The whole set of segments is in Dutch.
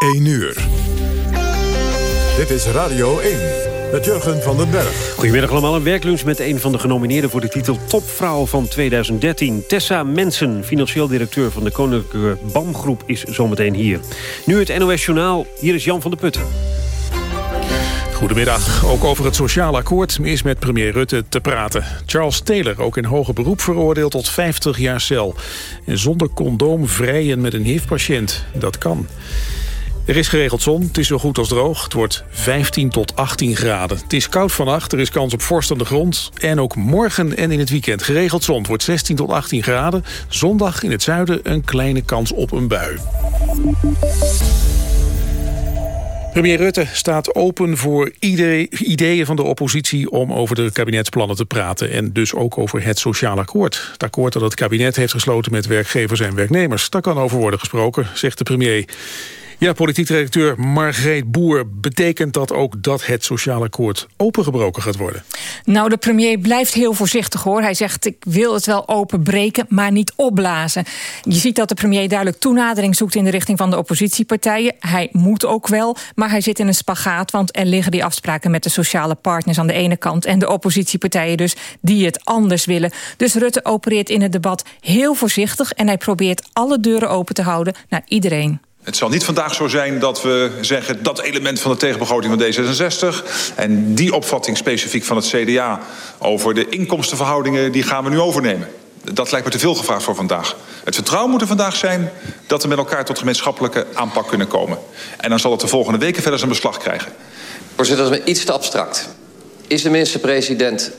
1 uur. Dit is Radio 1 met Jurgen van den Berg. Goedemiddag allemaal, een werklunch met een van de genomineerden... voor de titel Topvrouw van 2013. Tessa Mensen, financieel directeur van de Koninklijke BAM-groep... is zometeen hier. Nu het NOS Journaal, hier is Jan van der Putten. Goedemiddag. Ook over het sociaal akkoord is met premier Rutte te praten. Charles Taylor, ook in hoger beroep veroordeeld tot 50 jaar cel. En zonder condoom vrijen met een HIV-patiënt. Dat kan. Er is geregeld zon, het is zo goed als droog. Het wordt 15 tot 18 graden. Het is koud vannacht, er is kans op vorst aan de grond. En ook morgen en in het weekend geregeld zon. Het wordt 16 tot 18 graden. Zondag in het zuiden een kleine kans op een bui. Premier Rutte staat open voor ideeën van de oppositie... om over de kabinetsplannen te praten. En dus ook over het sociaal akkoord. Het akkoord dat het kabinet heeft gesloten met werkgevers en werknemers. Daar kan over worden gesproken, zegt de premier. Ja, politiek directeur Margreet Boer. Betekent dat ook dat het sociaal akkoord opengebroken gaat worden? Nou, de premier blijft heel voorzichtig hoor. Hij zegt, ik wil het wel openbreken, maar niet opblazen. Je ziet dat de premier duidelijk toenadering zoekt... in de richting van de oppositiepartijen. Hij moet ook wel, maar hij zit in een spagaat... want er liggen die afspraken met de sociale partners aan de ene kant... en de oppositiepartijen dus, die het anders willen. Dus Rutte opereert in het debat heel voorzichtig... en hij probeert alle deuren open te houden naar iedereen. Het zal niet vandaag zo zijn dat we zeggen dat element van de tegenbegroting van D66 en die opvatting specifiek van het CDA over de inkomstenverhoudingen, die gaan we nu overnemen. Dat lijkt me te veel gevraagd voor vandaag. Het vertrouwen moet er vandaag zijn dat we met elkaar tot gemeenschappelijke aanpak kunnen komen. En dan zal het de volgende weken verder zijn beslag krijgen. Voorzitter, dat is iets te abstract. Is de minister-president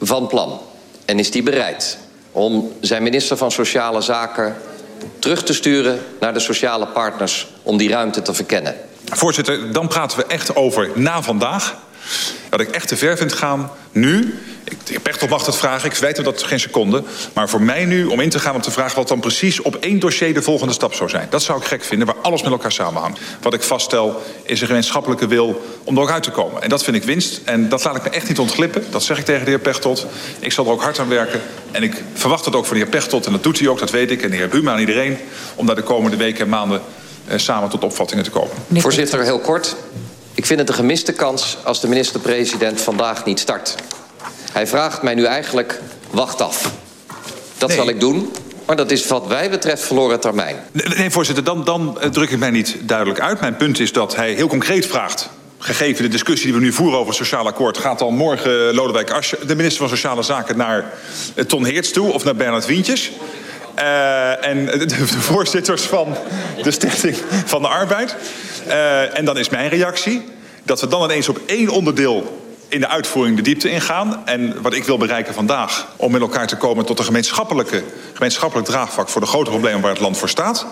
van plan en is die bereid om zijn minister van Sociale Zaken terug te sturen naar de sociale partners om die ruimte te verkennen. Voorzitter, dan praten we echt over na vandaag. Dat ik echt te ver vind gaan nu. Ik, Pechtold mag het vragen, ik weet hem dat geen seconde. Maar voor mij nu om in te gaan op de vraag... wat dan precies op één dossier de volgende stap zou zijn. Dat zou ik gek vinden, waar alles met elkaar samenhangt. Wat ik vaststel is een gemeenschappelijke wil om er ook uit te komen. En dat vind ik winst. En dat laat ik me echt niet ontglippen. Dat zeg ik tegen de heer Pechtold. Ik zal er ook hard aan werken. En ik verwacht het ook van de heer Pechtold. En dat doet hij ook, dat weet ik. En de heer Buma en iedereen. Om daar de komende weken en maanden eh, samen tot opvattingen te komen. Voorzitter, heel kort. Ik vind het een gemiste kans als de minister-president vandaag niet start. Hij vraagt mij nu eigenlijk, wacht af. Dat Nee. zal ik doen, maar dat is wat wij betreft verloren termijn. Nee, nee, voorzitter, dan, dan eh, druk ik mij niet duidelijk uit. Mijn punt is dat hij heel concreet vraagt... gegeven de discussie die we nu voeren over het sociaal akkoord... gaat dan morgen eh, Lodewijk Asscher, de minister van Sociale Zaken... naar eh, Ton Heerts toe of naar Bernard Wientjes... Eh, en de, voorzitters van de Stichting van de Arbeid. Eh, en dan is mijn reactie dat we dan ineens op één onderdeel in de uitvoering de diepte ingaan. En wat ik wil bereiken vandaag, om met elkaar te komen tot een gemeenschappelijke, gemeenschappelijk draagvlak voor de grote problemen waar het land voor staat.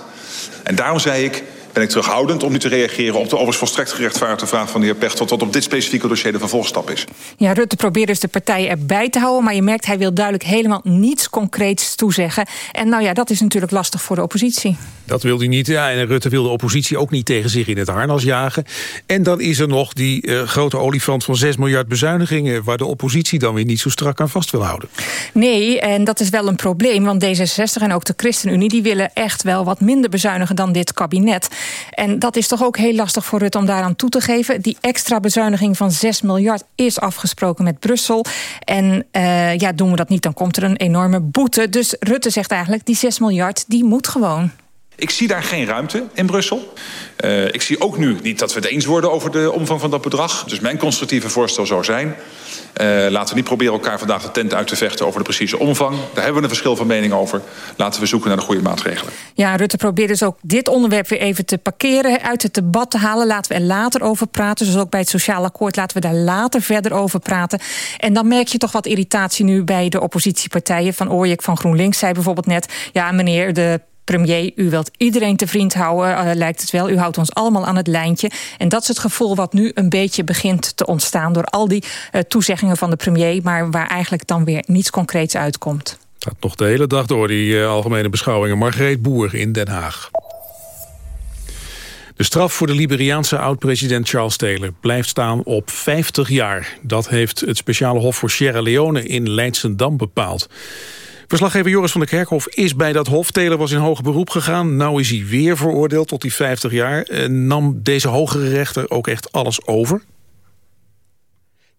En daarom zei ik, ben ik terughoudend om nu te reageren op de overigens volstrekt gerechtvaardigde vraag van de heer Pechtold, wat op dit specifieke dossier de vervolgstap is. Ja, Rutte probeert dus de partijen erbij te houden... maar je merkt, hij wil duidelijk helemaal niets concreets toezeggen. En nou ja, dat is natuurlijk lastig voor de oppositie. Dat wil hij niet. Ja, en Rutte wil de oppositie ook niet tegen zich in het harnas jagen. En dan is er nog die eh, grote olifant van 6 miljard bezuinigingen... waar de oppositie dan weer niet zo strak aan vast wil houden. Nee, en dat is wel een probleem, want D66 en ook de ChristenUnie... die willen echt wel wat minder bezuinigen dan dit kabinet. En dat is toch ook heel lastig voor Rutte om daaraan toe te geven. Die extra bezuiniging van 6 miljard is afgesproken met Brussel. En eh, ja, doen we dat niet, dan komt er een enorme boete. Dus Rutte zegt eigenlijk, die 6 miljard, die moet gewoon. Ik zie daar geen ruimte in Brussel. Uh, ik zie ook nu niet dat we het eens worden over de omvang van dat bedrag. Dus mijn constructieve voorstel zou zijn... Uh, laten we niet proberen elkaar vandaag de tent uit te vechten over de precieze omvang. Daar hebben we een verschil van mening over. Laten we zoeken naar de goede maatregelen. Ja, Rutte probeert dus ook dit onderwerp weer even te parkeren... uit het debat te halen. Laten we er later over praten. Zoals ook bij het sociaal akkoord. Laten we daar later verder over praten. En dan merk je toch wat irritatie nu bij de oppositiepartijen. Van Ooyek van GroenLinks zei bijvoorbeeld net... ja, meneer, de premier, u wilt iedereen te vriend houden, uh, lijkt het wel. U houdt ons allemaal aan het lijntje. En dat is het gevoel wat nu een beetje begint te ontstaan... door al die uh, toezeggingen van de premier... maar waar eigenlijk dan weer niets concreets uitkomt. Gaat nog de hele dag door, die uh, algemene beschouwingen. Margreet Boer in Den Haag. De straf voor de Liberiaanse oud-president Charles Taylor blijft staan op 50 jaar. Dat heeft het speciale hof voor Sierra Leone in Leidsendam bepaald. Verslaggever Joris van der Kerkhof is bij dat hof. Taylor was in hoger beroep gegaan. Nou is hij weer veroordeeld tot die 50 jaar. Nam deze hogere rechter ook echt alles over?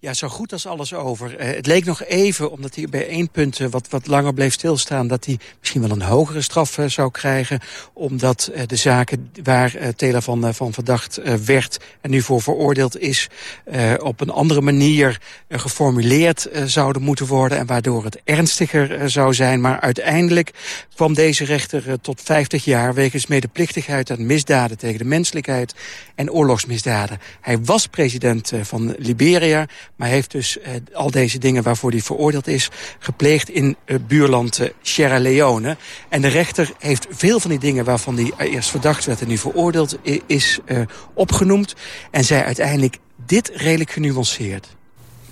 Ja, zo goed als alles over. Uh, het leek nog even, omdat hij bij één punt uh, wat, wat langer bleef stilstaan... dat hij misschien wel een hogere straf uh, zou krijgen... omdat de zaken waar Taylor van, van verdacht werd... en nu voor veroordeeld is... op een andere manier geformuleerd zouden moeten worden... en waardoor het ernstiger zou zijn. Maar uiteindelijk kwam deze rechter tot 50 jaar... wegens medeplichtigheid aan misdaden tegen de menselijkheid... en oorlogsmisdaden. Hij was president van Liberia maar heeft dus uh, al deze dingen waarvoor hij veroordeeld is... gepleegd in uh, buurland uh, Sierra Leone. En de rechter heeft veel van die dingen waarvan hij eerst verdacht werd... en nu veroordeeld is opgenoemd. En zij uiteindelijk dit redelijk genuanceerd.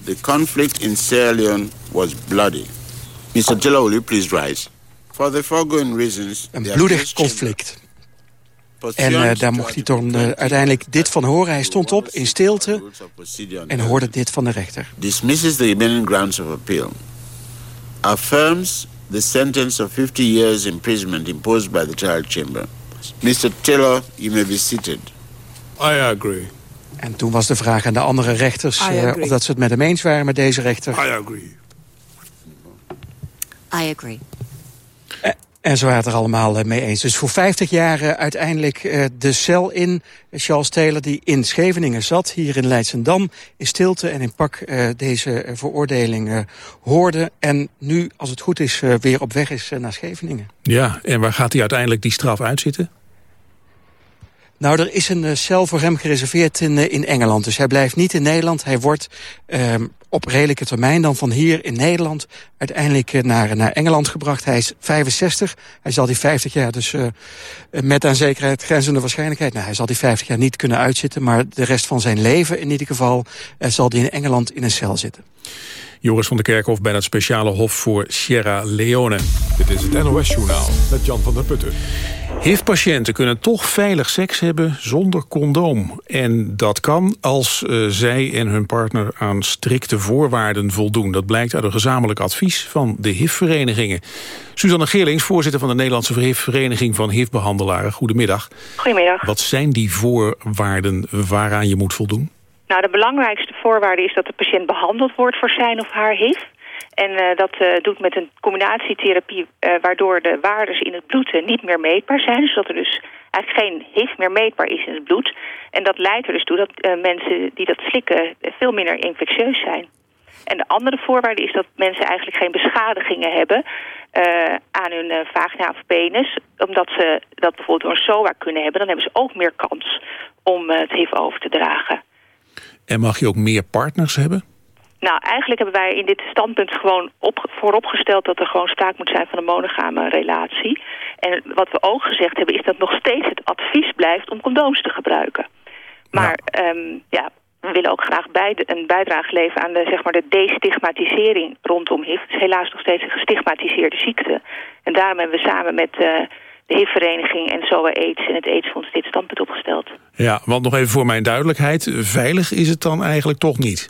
The conflict in Sierra Leone was bloody. Mr. Taylor, will you please rise? For the foregoing reasons... Een bloedig conflict. En uh, daar mocht hij dan uh, uiteindelijk dit van horen. Hij stond op in stilte en hoorde dit van de rechter. Dismisses the remaining grounds of appeal. Affirms the sentence of 50 years imprisonment imposed by the trial chamber. Mr. Taylor, you may be seated. I agree. En toen was de vraag aan de andere rechters uh, of dat ze het met hem eens waren met deze rechter. I agree. I agree. En zo waren het er allemaal eh, mee eens. Dus voor 50 jaar uh, uiteindelijk uh, de cel in. Charles Taylor die in Scheveningen zat, hier in Leidsendam... in stilte en in pak deze veroordeling hoorde. En nu, als het goed is, weer op weg is naar Scheveningen. Ja, en waar gaat hij uiteindelijk die straf uitzitten? Nou, er is een cel voor hem gereserveerd in, in Engeland. Dus hij blijft niet in Nederland. Hij wordt um, op redelijke termijn dan van hier in Nederland... uiteindelijk naar, naar Engeland gebracht. Hij is 65. Hij zal die 50 jaar dus uh, met aan zekerheid grenzende waarschijnlijkheid... Nou, hij zal die 50 jaar niet kunnen uitzitten... maar de rest van zijn leven in ieder geval... Uh, zal hij in Engeland in een cel zitten. Joris van der Kerkhof bij het speciale hof voor Sierra Leone. Dit is het NOS-journaal met Jan van der Putten. HIV-patiënten kunnen toch veilig seks hebben zonder condoom. En dat kan als uh, zij en hun partner aan strikte voorwaarden voldoen. Dat blijkt uit een gezamenlijk advies van de HIV-verenigingen. Suzanne Geerlings, voorzitter van de Nederlandse HIV-vereniging van HIV-behandelaren. Goedemiddag. Goedemiddag. Wat zijn die voorwaarden waaraan je moet voldoen? Nou, de belangrijkste voorwaarde is dat de patiënt behandeld wordt voor zijn of haar HIV. En uh, dat uh, doet met een combinatietherapie... Uh, waardoor de waardes in het bloed niet meer meetbaar zijn. Zodat er dus eigenlijk geen HIV meer meetbaar is in het bloed. En dat leidt er dus toe dat mensen die dat slikken... veel minder infectieus zijn. En de andere voorwaarde is dat mensen eigenlijk geen beschadigingen hebben... aan hun vagina of penis. Omdat ze dat bijvoorbeeld door een SOA kunnen hebben... dan hebben ze ook meer kans om het HIV over te dragen. En mag je ook meer partners hebben? Nou, eigenlijk hebben wij in dit standpunt gewoon op, vooropgesteld... dat er gewoon sprake moet zijn van een monogame relatie. En wat we ook gezegd hebben is dat nog steeds het advies blijft... om condooms te gebruiken. Maar ja, um, ja we willen ook graag bij, een bijdrage leveren aan de, zeg maar, de destigmatisering rondom HIV. Het is helaas nog steeds een gestigmatiseerde ziekte. En daarom hebben we samen met... Uh, de HIV-vereniging en SOA AIDS en het AIDS-fonds dit standpunt opgesteld. Ja, want nog even voor mijn duidelijkheid. Veilig is het dan eigenlijk toch niet?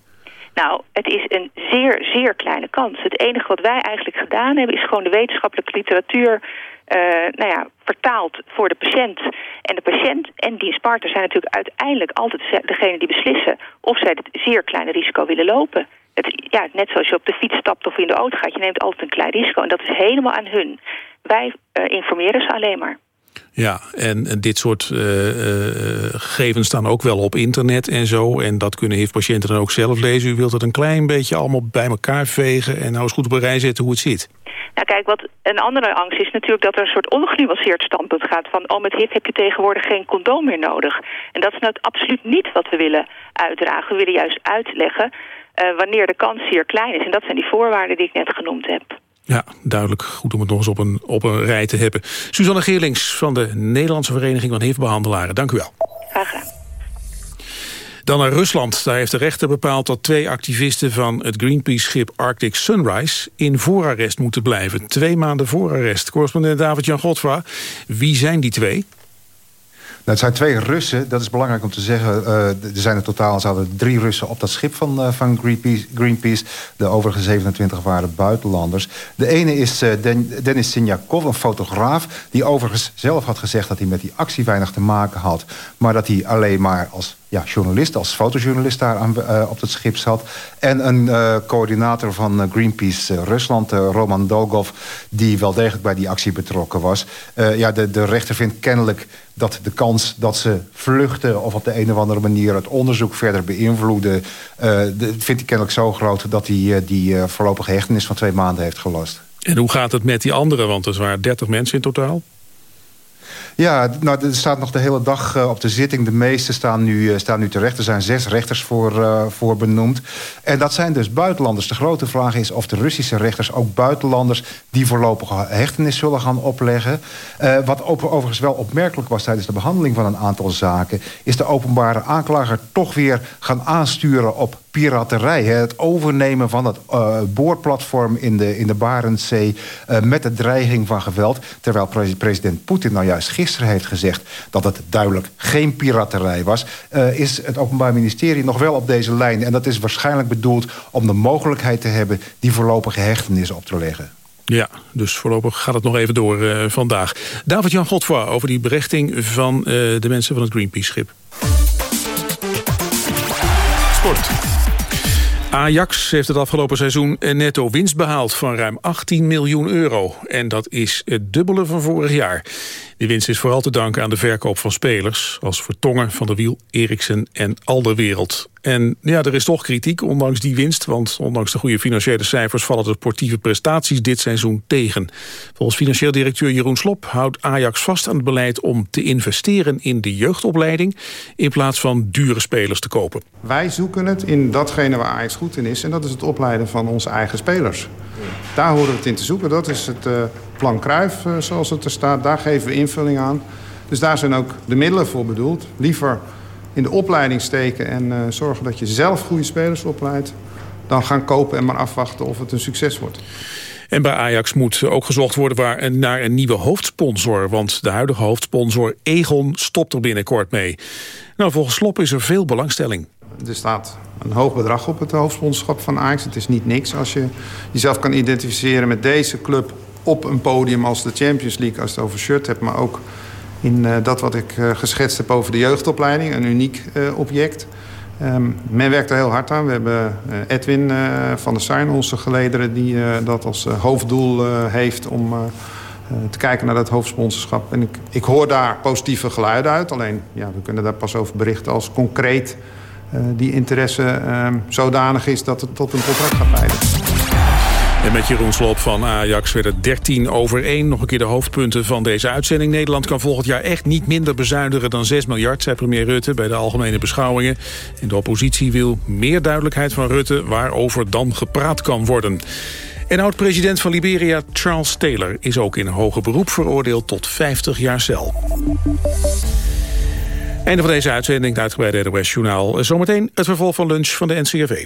Nou, het is een zeer, zeer kleine kans. Het enige wat wij eigenlijk gedaan hebben... is gewoon de wetenschappelijke literatuur... Uh, nou ja, vertaald voor de patiënt. En de patiënt en dienstpartner zijn natuurlijk uiteindelijk altijd degene die beslissen... of zij het zeer kleine risico willen lopen. Het, ja, net zoals je op de fiets stapt of in de auto gaat... je neemt altijd een klein risico en dat is helemaal aan hun. Wij uh, informeren ze alleen maar. Ja, en dit soort uh, uh, gegevens staan ook wel op internet en zo. En dat kunnen HIV-patiënten dan ook zelf lezen. U wilt het een klein beetje allemaal bij elkaar vegen... en nou eens goed op een rij zetten hoe het zit. Nou kijk, wat een andere angst is natuurlijk dat er een soort ongenuanceerd standpunt gaat... van, oh, met HIV heb je tegenwoordig geen condoom meer nodig. En dat is nou absoluut niet wat we willen uitdragen. We willen juist uitleggen uh, wanneer de kans hier klein is. En dat zijn die voorwaarden die ik net genoemd heb. Ja, duidelijk. Goed om het nog eens op een, op een rij te hebben. Suzanne Geerlings van de Nederlandse Vereniging van HIV-behandelaren. Dank u wel. Graag gedaan. Dan naar Rusland. Daar heeft de rechter bepaald dat twee activisten van het Greenpeace-schip Arctic Sunrise in voorarrest moeten blijven. Twee maanden voorarrest. Correspondent David-Jan Godfra. Wie zijn die twee? Het zijn twee Russen, dat is belangrijk om te zeggen. Uh, er zijn in totaal zouden drie Russen op dat schip van, uh, van Greenpeace. De overige 27 waren buitenlanders. De ene is uh, Den, Denis Sinjakov, een fotograaf... die overigens zelf had gezegd dat hij met die actie weinig te maken had... maar dat hij alleen maar als ja, journalist, als fotojournalist daar aan, uh, op het schip zat. En een uh, coördinator van uh, Greenpeace Rusland, Roman Dolgov... die wel degelijk bij die actie betrokken was. ja, de, de rechter vindt kennelijk dat de kans dat ze vluchten... of op de een of andere manier het onderzoek verder beïnvloeden... de, vindt hij kennelijk zo groot dat hij die voorlopige hechtenis van twee maanden heeft gelast. En hoe gaat het met die anderen? Want er waren 30 mensen in totaal. Ja, nou, er staat nog de hele dag uh, op de zitting. De meeste staan nu, uh, staan nu terecht. Er zijn zes rechters voor, uh, voor benoemd. En dat zijn dus buitenlanders. De grote vraag is of de Russische rechters ook buitenlanders... die voorlopige hechtenis zullen gaan opleggen. wat overigens wel opmerkelijk was tijdens de behandeling van een aantal zaken... is de openbare aanklager toch weer gaan aansturen op piraterij. Het overnemen van het uh, boorplatform in de, in de Barentszee... Uh, met de dreiging van geweld. Terwijl president Poetin nou juist gisteren heeft gezegd... dat het duidelijk geen piraterij was... Uh, is het Openbaar Ministerie nog wel op deze lijn. En dat is waarschijnlijk bedoeld om de mogelijkheid te hebben... die voorlopige hechtenis op te leggen. Ja, dus voorlopig gaat het nog even door vandaag. David-Jan Godfoy over die berechting van de mensen van het Greenpeace-schip. Sport. Ajax heeft het afgelopen seizoen een netto winst behaald van ruim 18 miljoen euro. En dat is het dubbele van vorig jaar. Die winst is vooral te danken aan de verkoop van spelers... als Vertongen, Van der Wiel, Eriksen en Alderwereld. En ja, er is toch kritiek, ondanks die winst... want ondanks de goede financiële cijfers... vallen de sportieve prestaties dit seizoen tegen. Volgens financieel directeur Jeroen Slop houdt Ajax vast aan het beleid... om te investeren in de jeugdopleiding... in plaats van dure spelers te kopen. Wij zoeken het in datgene waar Ajax goed in is... en dat is het opleiden van onze eigen spelers. Daar horen we het in te zoeken. Dat is het uh, plan Kruif, uh, zoals het er staat. Daar geven we invulling aan. Dus daar zijn ook de middelen voor bedoeld. Liever in de opleiding steken en uh, zorgen dat je zelf goede spelers opleidt... dan gaan kopen en maar afwachten of het een succes wordt. En bij Ajax moet ook gezocht worden waar, naar een nieuwe hoofdsponsor. Want de huidige hoofdsponsor Egon stopt er binnenkort mee. Nou, volgens Slop is er veel belangstelling. Er staat een hoog bedrag op het hoofdsponsorschap van Ajax. Het is niet niks als je jezelf kan identificeren met deze club op een podium als de Champions League... als het over shirt hebt, maar ook in uh, dat wat ik uh, geschetst heb over de jeugdopleiding. Een uniek uh, object. Um, men werkt er heel hard aan. We hebben Edwin van der Sein, onze gelederen... die dat als hoofddoel heeft om te kijken naar dat hoofdsponsorschap. En ik, ik hoor daar positieve geluiden uit. Alleen, ja, we kunnen daar pas over berichten als concreet die interesse uh, zodanig is dat het tot een contract gaat leiden. Met Jeroen Sloop van Ajax werd het 13 over 1. Nog een keer de hoofdpunten van deze uitzending. Nederland kan volgend jaar echt niet minder bezuinigen dan 6 miljard... zei premier Rutte bij de algemene beschouwingen. En de oppositie wil meer duidelijkheid van Rutte... waarover dan gepraat kan worden. En oud-president van Liberia, Charles Taylor... is ook in hoger beroep veroordeeld tot 50 jaar cel. Einde van deze uitzending, het uitgebreide NOS Journaal. Zometeen het vervolg van lunch van de NCRV.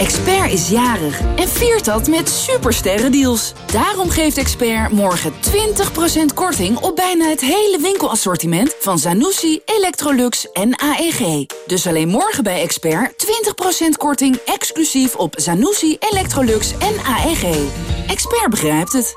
Expert is jarig en viert dat met supersterrendeals. Daarom geeft Expert morgen 20% korting op bijna het hele winkelassortiment van Zanussi, Electrolux en AEG. Dus alleen morgen bij Expert 20% korting exclusief op Zanussi, Electrolux en AEG. Expert begrijpt het.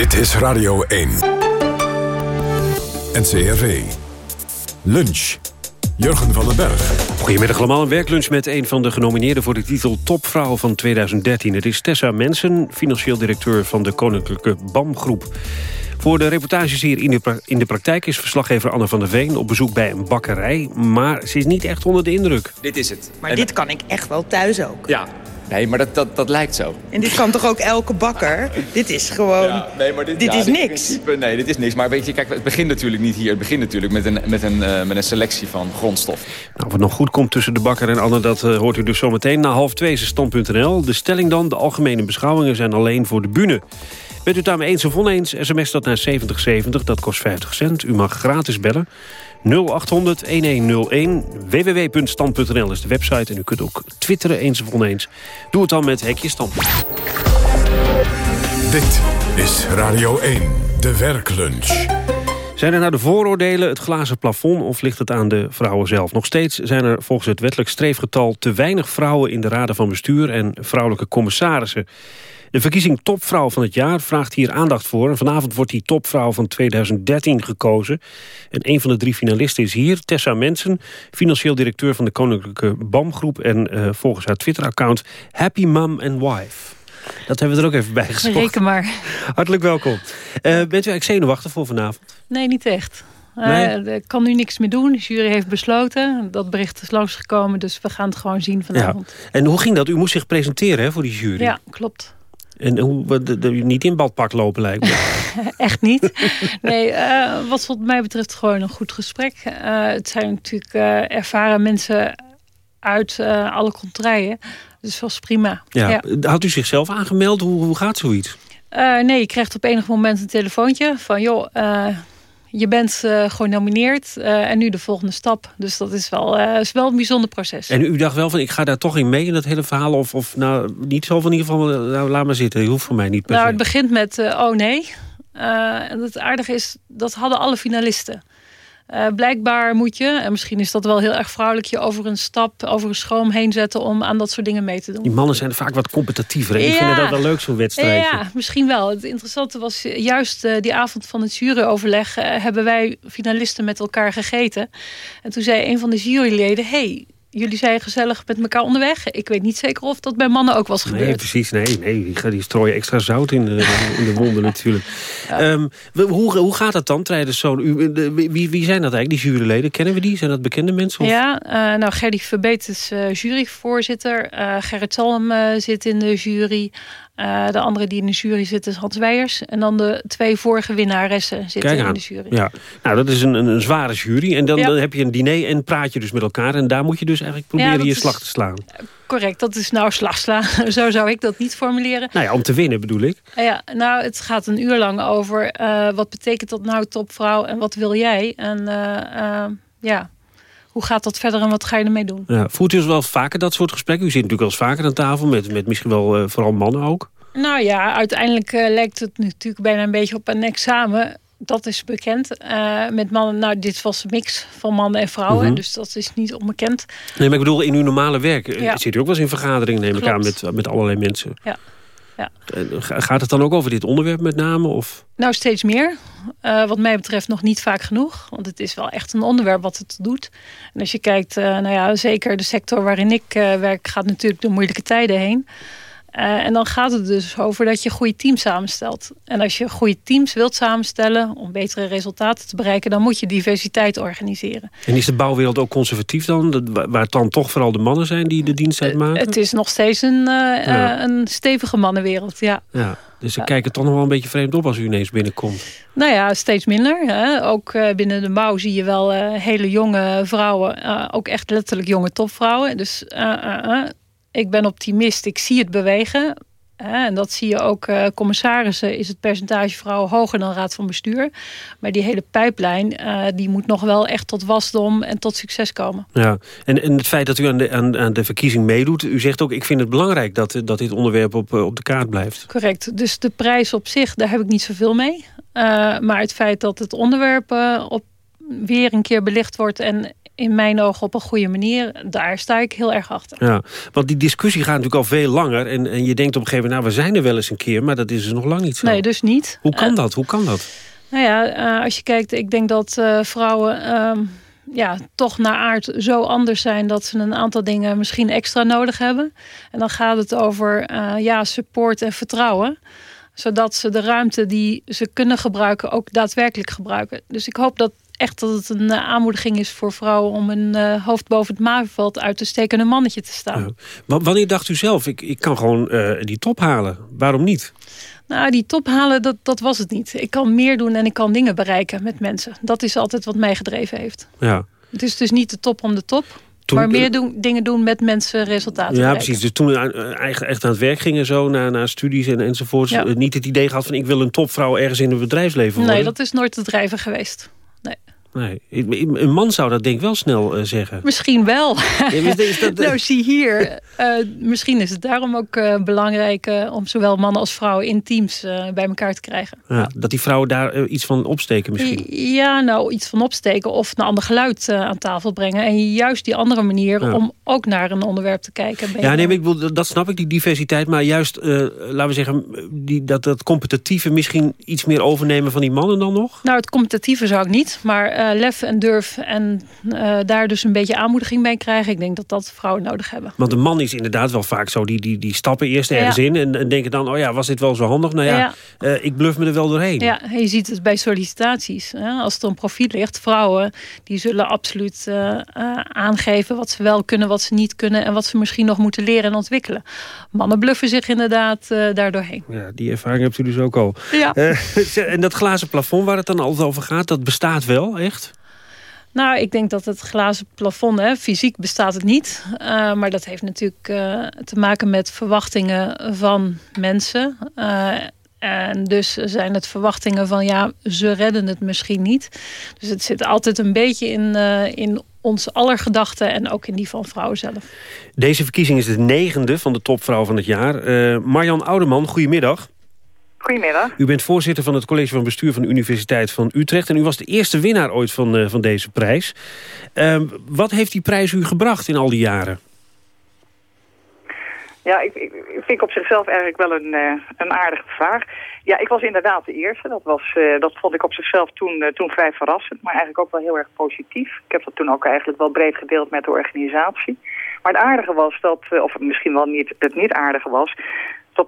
Dit is Radio 1. NCRV. Lunch. Jurgen van den Berg. Goedemiddag allemaal. Een werklunch met een van de genomineerden voor de titel Topvrouw van 2013. Het is Tessa Mensen, financieel directeur van de Koninklijke BAM Groep. Voor de reportages hier in de, in de praktijk is verslaggever Anne van der Veen op bezoek bij een bakkerij. Maar ze is niet echt onder de indruk. Dit is het. Maar En- dit kan ik echt wel thuis ook. Ja. Nee, maar dat, dat, dat lijkt zo. En dit kan toch ook elke bakker? Dit is gewoon... Ja, nee, maar dit, dit ja, is niks. principe- nee, dit is niks. Maar weet je, kijk, het begint natuurlijk niet hier. Het begint natuurlijk met een, met een, eh, met een selectie van grondstof. Nou, of het nog goed komt tussen de bakker en Anne, dat eh, hoort u dus zometeen. Na half twee is stand.nl. De stelling dan, de algemene beschouwingen zijn alleen voor de bühne. Bent u het daarmee eens of oneens, sms dat naar 7070, dat kost 50 cent. U mag gratis bellen. 0800-1101, www.stand.nl is de website. En u kunt ook twitteren eens of oneens. Doe het dan met Hekje Standpunt. Dit is Radio 1, de werklunch. Zijn er nou de vooroordelen, het glazen plafond of ligt het aan de vrouwen zelf? Nog steeds zijn er volgens het wettelijk streefgetal te weinig vrouwen in de raden van bestuur en vrouwelijke commissarissen. De verkiezing topvrouw van het jaar vraagt hier aandacht voor. En vanavond wordt die topvrouw van 2013 gekozen. En een van de drie finalisten is hier, Tessa Mensen... financieel directeur van de Koninklijke BAM-groep... en eh, volgens haar Twitter-account Happy Mom and Wife. Dat hebben we er ook even bij gezocht. Reken maar. Hartelijk welkom. Eh, bent u eigenlijk zenuwachtig voor vanavond? Nee, niet echt. Eh, Nee? Ik kan nu niks meer doen. De jury heeft besloten. Dat bericht is langsgekomen, dus we gaan het gewoon zien Ja. vanavond. En hoe ging dat? U moest zich presenteren hè, voor die jury. Ja, klopt. En hoe, de- de- niet in badpak lopen lijkt me. Echt niet. Nee, eh, wat wat mij betreft gewoon een goed gesprek. Eh, het zijn natuurlijk eh, ervaren mensen uit alle contraien. Dus was prima. Ja. Had u zichzelf aangemeld? Hoe, hoe gaat zoiets? Nee, je krijgt op enig moment een telefoontje van... joh, eh, je bent eh, genomineerd eh, en nu de volgende stap. Dus dat is wel, eh, is wel een bijzonder proces. En u dacht wel van, ik ga daar toch in mee in dat hele verhaal? Of, of nou, niet zo van in ieder geval, nou, laat maar zitten. Je hoeft voor mij niet per Nou, het begint met oh nee. En het aardige is, dat hadden alle finalisten. Eh, blijkbaar moet je, en misschien is dat wel heel erg vrouwelijk... je over een stap, over een schroom heen zetten... om aan dat soort dingen mee te doen. Die mannen zijn vaak wat competitiever. hè? Ik Ja. vind dat wel leuk, zo'n wedstrijdje. Ja, misschien wel. Het interessante was eh, juist eh, die avond van het juryoverleg... hebben wij finalisten met elkaar gegeten. En toen zei een van de juryleden... hey, jullie zijn gezellig met elkaar onderweg. Ik weet niet zeker of dat bij mannen ook was gebeurd. Nee, precies. Nee, nee die, die strooien extra zout in de, in de wonden natuurlijk. Ehm, hoe, hoe gaat dat dan tijdens zo'n... Wie, wie zijn dat eigenlijk, die juryleden? Kennen we die? Zijn dat bekende mensen? Of? Ja, eh, nou Gerdy Verbeet is eh, juryvoorzitter. Eh Gerrit Salm zit in de jury. Eh, de andere die in de jury zit is Hans Weijers. En dan de twee vorige winnaressen zitten in de jury. Ja. Nou, dat is een, een, zware jury. En dan, Ja. dan heb je een diner en praat je dus met elkaar. En daar moet je dus eigenlijk proberen je slag te slaan. Correct, dat is nou slag slaan. Zo zou ik dat niet formuleren. Nou ja, om te winnen bedoel ik. Eh, Ja, nou, het gaat een uur lang over eh, wat betekent dat nou topvrouw en wat wil jij? En ja, hoe gaat dat verder en wat ga je ermee doen? Ja, voert u dus wel vaker dat soort gesprekken? U zit natuurlijk wel eens vaker aan tafel met, met misschien wel eh, vooral mannen ook. Nou ja, uiteindelijk eh, lijkt het natuurlijk bijna een beetje op een examen. Dat is bekend. Eh, met mannen, nou, dit was een mix van mannen en vrouwen. Mhm. Dus dat is niet onbekend. Nee, maar ik bedoel, in uw normale werk Ja. zit u ook wel eens in vergaderingen, neem ik aan, met, met allerlei mensen. Ja. Ja. Gaat het dan ook over dit onderwerp met name? Of? Nou, steeds meer. Eh, wat mij betreft nog niet vaak genoeg. Want het is wel echt een onderwerp wat het doet. En als je kijkt, eh, nou ja, zeker de sector waarin ik eh, werk... gaat natuurlijk door moeilijke tijden heen. Eh, en dan gaat het dus over dat je goede teams samenstelt. En als je goede teams wilt samenstellen... om betere resultaten te bereiken... dan moet je diversiteit organiseren. En is de bouwwereld ook conservatief dan? Dat- Waar het dan toch vooral de mannen zijn die de dienst uitmaken? Het is nog steeds een, eh, Ja. eh, een stevige mannenwereld, ja. Ja, dus ze kijken toch nog wel een beetje vreemd op als u ineens binnenkomt. Nou ja, steeds minder. Hè. Ook eh, binnen de bouw zie je wel eh, hele jonge vrouwen. eh, ook echt letterlijk jonge topvrouwen. Dus eh, eh, eh, ik ben optimist. Ik zie het bewegen. En dat zie je ook, uh, commissarissen is het percentage vrouwen hoger dan raad van bestuur. Maar die hele pijplijn, uh, die moet nog wel echt tot wasdom en tot succes komen. Ja, en, en het feit dat u aan de, aan, aan de verkiezing meedoet, u zegt ook, ik vind het belangrijk dat, dat dit onderwerp op, op de kaart blijft. Correct, dus de prijs op zich, daar heb ik niet zoveel mee. Uh, maar het feit dat het onderwerp op weer een keer belicht wordt en in mijn ogen op een goede manier. Daar sta ik heel erg achter. Ja, want die discussie gaat natuurlijk al veel langer. En, en je denkt op een gegeven moment, nou, we zijn er wel eens een keer. Maar dat is dus nog lang niet zo. Nee, dus niet. Hoe kan dat? Hoe kan dat? Nou ja, uh, als je kijkt, ik denk dat uh, vrouwen... Uh, ja, toch naar aard zo anders zijn dat ze een aantal dingen misschien extra nodig hebben. En dan gaat het over ja, support en vertrouwen zodat ze de ruimte die ze kunnen gebruiken ook daadwerkelijk gebruiken. Dus ik hoop dat echt dat het een aanmoediging is voor vrouwen... om een uh, hoofd boven het maanveld uit te steken en een mannetje te staan. Ja. Wanneer dacht u zelf, ik, ik kan gewoon uh, die top halen? Waarom niet? Nou, die top halen, dat, dat was het niet. Ik kan meer doen en ik kan dingen bereiken met mensen. Dat is altijd wat mij gedreven heeft. Ja. Het is dus niet de top om de top... Toen, maar meer doen, dingen doen met mensen resultaten Ja, bereiken. precies. Dus toen eigenlijk echt aan het werk gingen, zo, naar, naar studies en, enzovoorts... Ja. niet het idee gehad van ik wil een topvrouw ergens in het bedrijfsleven worden? Nee, dat is nooit te drijven geweest. Nee. Een man zou dat denk ik wel snel uh, zeggen. Misschien wel. Ja, is, dat, nou, zie hier. Uh, misschien is het daarom ook uh, belangrijk... om zowel mannen als vrouwen in teams bij elkaar te krijgen. Ja, dat die vrouwen daar iets van opsteken misschien. Ja, nou, iets van opsteken of een ander geluid aan tafel brengen. En juist die andere manier ja. om ook naar een onderwerp te kijken. Ja, nee, ik bedoel, dat snap ik, die diversiteit. Maar juist, laten we zeggen, die, dat, dat competitieve... misschien iets meer overnemen van die mannen dan nog? Nou, het competitieve zou ik niet, maar... Uh, lef en durf en uh, daar dus een beetje aanmoediging bij krijgen. Ik denk dat dat vrouwen nodig hebben. Want de man is inderdaad wel vaak zo, die, die, die stappen eerst ergens ja. in... En, en denken dan, oh ja, was dit wel zo handig? Nou ja, ja. Uh, ik bluff me er wel doorheen. Ja, je ziet het bij sollicitaties. Hè? Als er een profiel ligt, vrouwen... die zullen absoluut aangeven wat ze wel kunnen, wat ze niet kunnen... en wat ze misschien nog moeten leren en ontwikkelen. Mannen bluffen zich inderdaad daardoorheen. Ja, die ervaring hebt u dus ook al. Ja. en dat glazen plafond waar het dan altijd over gaat, dat bestaat wel, echt? Nou, ik denk dat het glazen plafond, hè, fysiek bestaat het niet. Uh, maar dat heeft natuurlijk uh, te maken met verwachtingen van mensen. Uh, en dus zijn het verwachtingen van, ja, ze redden het misschien niet. Dus het zit altijd een beetje in, in ons aller gedachten en ook in die van vrouwen zelf. Deze verkiezing is de negende van de topvrouw van het jaar. Marjan Oudeman, goedemiddag. Goedemiddag. U bent voorzitter van het college van bestuur van de Universiteit van Utrecht... en u was de eerste winnaar ooit van, uh, van deze prijs. Uh, wat heeft die prijs u gebracht in al die jaren? Ja, ik, ik, vind op zichzelf eigenlijk wel een, uh, een aardige vraag. Ja, ik was inderdaad de eerste. Dat, was, uh, dat vond ik op zichzelf toen, uh, toen vrij verrassend, maar eigenlijk ook wel heel erg positief. Ik heb dat toen ook eigenlijk wel breed gedeeld met de organisatie. Maar het aardige was dat, of misschien wel niet het niet aardige was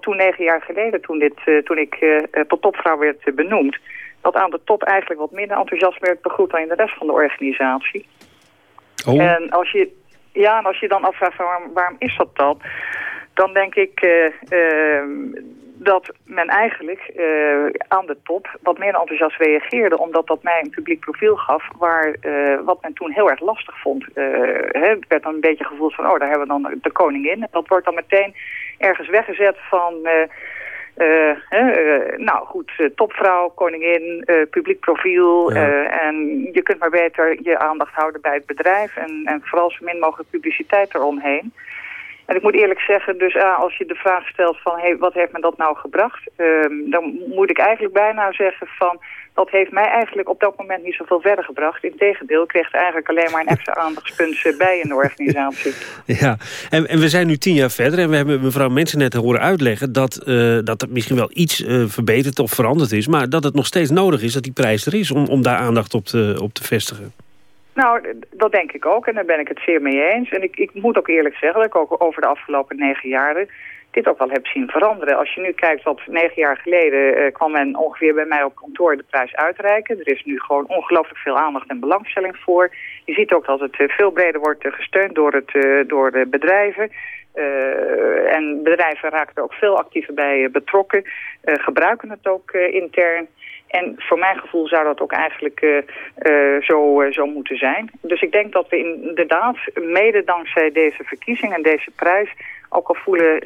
toen negen jaar geleden, toen, dit, uh, toen ik uh, tot topvrouw werd benoemd... dat aan de top eigenlijk wat minder enthousiast werd begroet dan in de rest van de organisatie. Oh. En als je, ja, en als je dan afvraagt waarom, waarom is dat dan... dan denk ik dat men eigenlijk aan de top wat meer enthousiast reageerde... omdat dat mij een publiek profiel gaf waar, wat men toen heel erg lastig vond. Hè, het werd dan een beetje gevoeld van, oh, daar hebben we dan de koningin. Dat wordt dan meteen ergens weggezet van... Uh, uh, nou goed, uh, topvrouw, koningin, publiek profiel. Ja. en je kunt maar beter je aandacht houden bij het bedrijf. En, en vooral zo min mogelijk publiciteit eromheen. En ik moet eerlijk zeggen, dus als je de vraag stelt van... Hey, wat heeft me dat nou gebracht? ehm, dan moet ik eigenlijk bijna zeggen van... dat heeft mij eigenlijk op dat moment niet zoveel verder gebracht. Integendeel, ik kreeg eigenlijk alleen maar een extra aandachtspunt bij in de organisatie. Ja, en, en we zijn nu tien jaar verder... en we hebben mevrouw Mensen net horen uitleggen... dat, uh, dat er misschien wel iets uh, verbeterd of veranderd is... maar dat het nog steeds nodig is dat die prijs er is... om, om daar aandacht op te, op te vestigen. Nou, dat denk ik ook en daar ben ik het zeer mee eens. En ik, ik moet ook eerlijk zeggen dat ik ook over de afgelopen negen jaren dit ook wel heb zien veranderen. Als je nu kijkt wat negen jaar geleden uh, kwam men ongeveer bij mij op kantoor de prijs uitreiken. Er is nu gewoon ongelooflijk veel aandacht en belangstelling voor. Je ziet ook dat het uh, veel breder wordt uh, gesteund door, het, door de bedrijven. en bedrijven raken er ook veel actiever bij betrokken. gebruiken het ook intern. En voor mijn gevoel zou dat ook eigenlijk zo, zo moeten zijn. Dus ik denk dat we inderdaad, mede dankzij deze verkiezing en deze prijs... Ook al voelen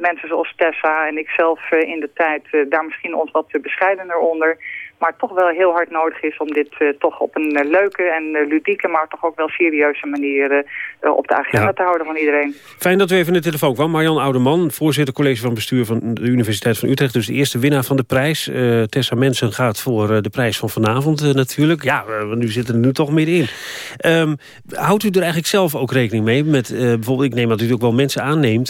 mensen zoals Tessa en ik zelf in de tijd daar misschien ons wat bescheidener onder maar toch wel heel hard nodig is om dit uh, toch op een uh, leuke en uh, ludieke, maar toch ook wel serieuze manier op de agenda ja. te houden van iedereen. Fijn dat u even in de telefoon kwam. Marjan Oudeman, voorzitter college van bestuur van de Universiteit van Utrecht. Dus de eerste winnaar van de prijs. Tessa Mensen gaat voor de prijs van vanavond natuurlijk. Ja, nu zitten er nu toch middenin. Um, houdt u er eigenlijk zelf ook rekening mee? Met, bijvoorbeeld, ik neem dat u ook wel mensen aanneemt.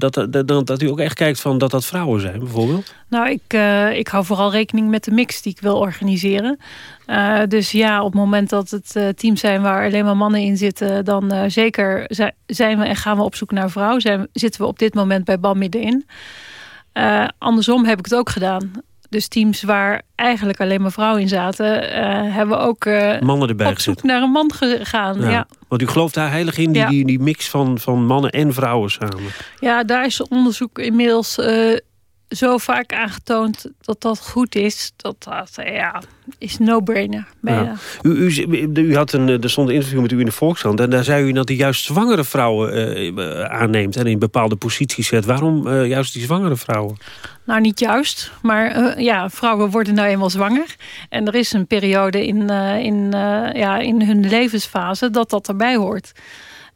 dat, dat, dat, dat u ook echt kijkt van dat dat vrouwen zijn bijvoorbeeld? Nou, ik, ik hou vooral rekening met de mix die ik wil organiseren. Uh, dus ja, op het moment dat het uh, teams zijn waar alleen maar mannen in zitten... dan uh, zeker zijn we en gaan we op zoek naar vrouw. Zijn, zitten we op dit moment bij BAM middenin. andersom heb ik het ook gedaan. Dus teams waar eigenlijk alleen maar vrouwen in zaten... hebben we ook Mannen erbij op zoek naar een man gegaan. Ja. ja. Want u gelooft daar heilig in, die, ja. die, die mix van, van mannen en vrouwen samen. Ja, daar is onderzoek inmiddels zo vaak aangetoond dat dat goed is. Dat dat, ja, is no-brainer. Ja. U, u, u, had een, er stond een interview met u in de Volkskrant... en daar zei u dat hij juist zwangere vrouwen uh, aanneemt... en in bepaalde posities zet. Waarom uh, juist die zwangere vrouwen? Nou, niet juist. Maar uh, ja, vrouwen worden nou eenmaal zwanger. En er is een periode in, in, ja, in hun levensfase dat dat erbij hoort.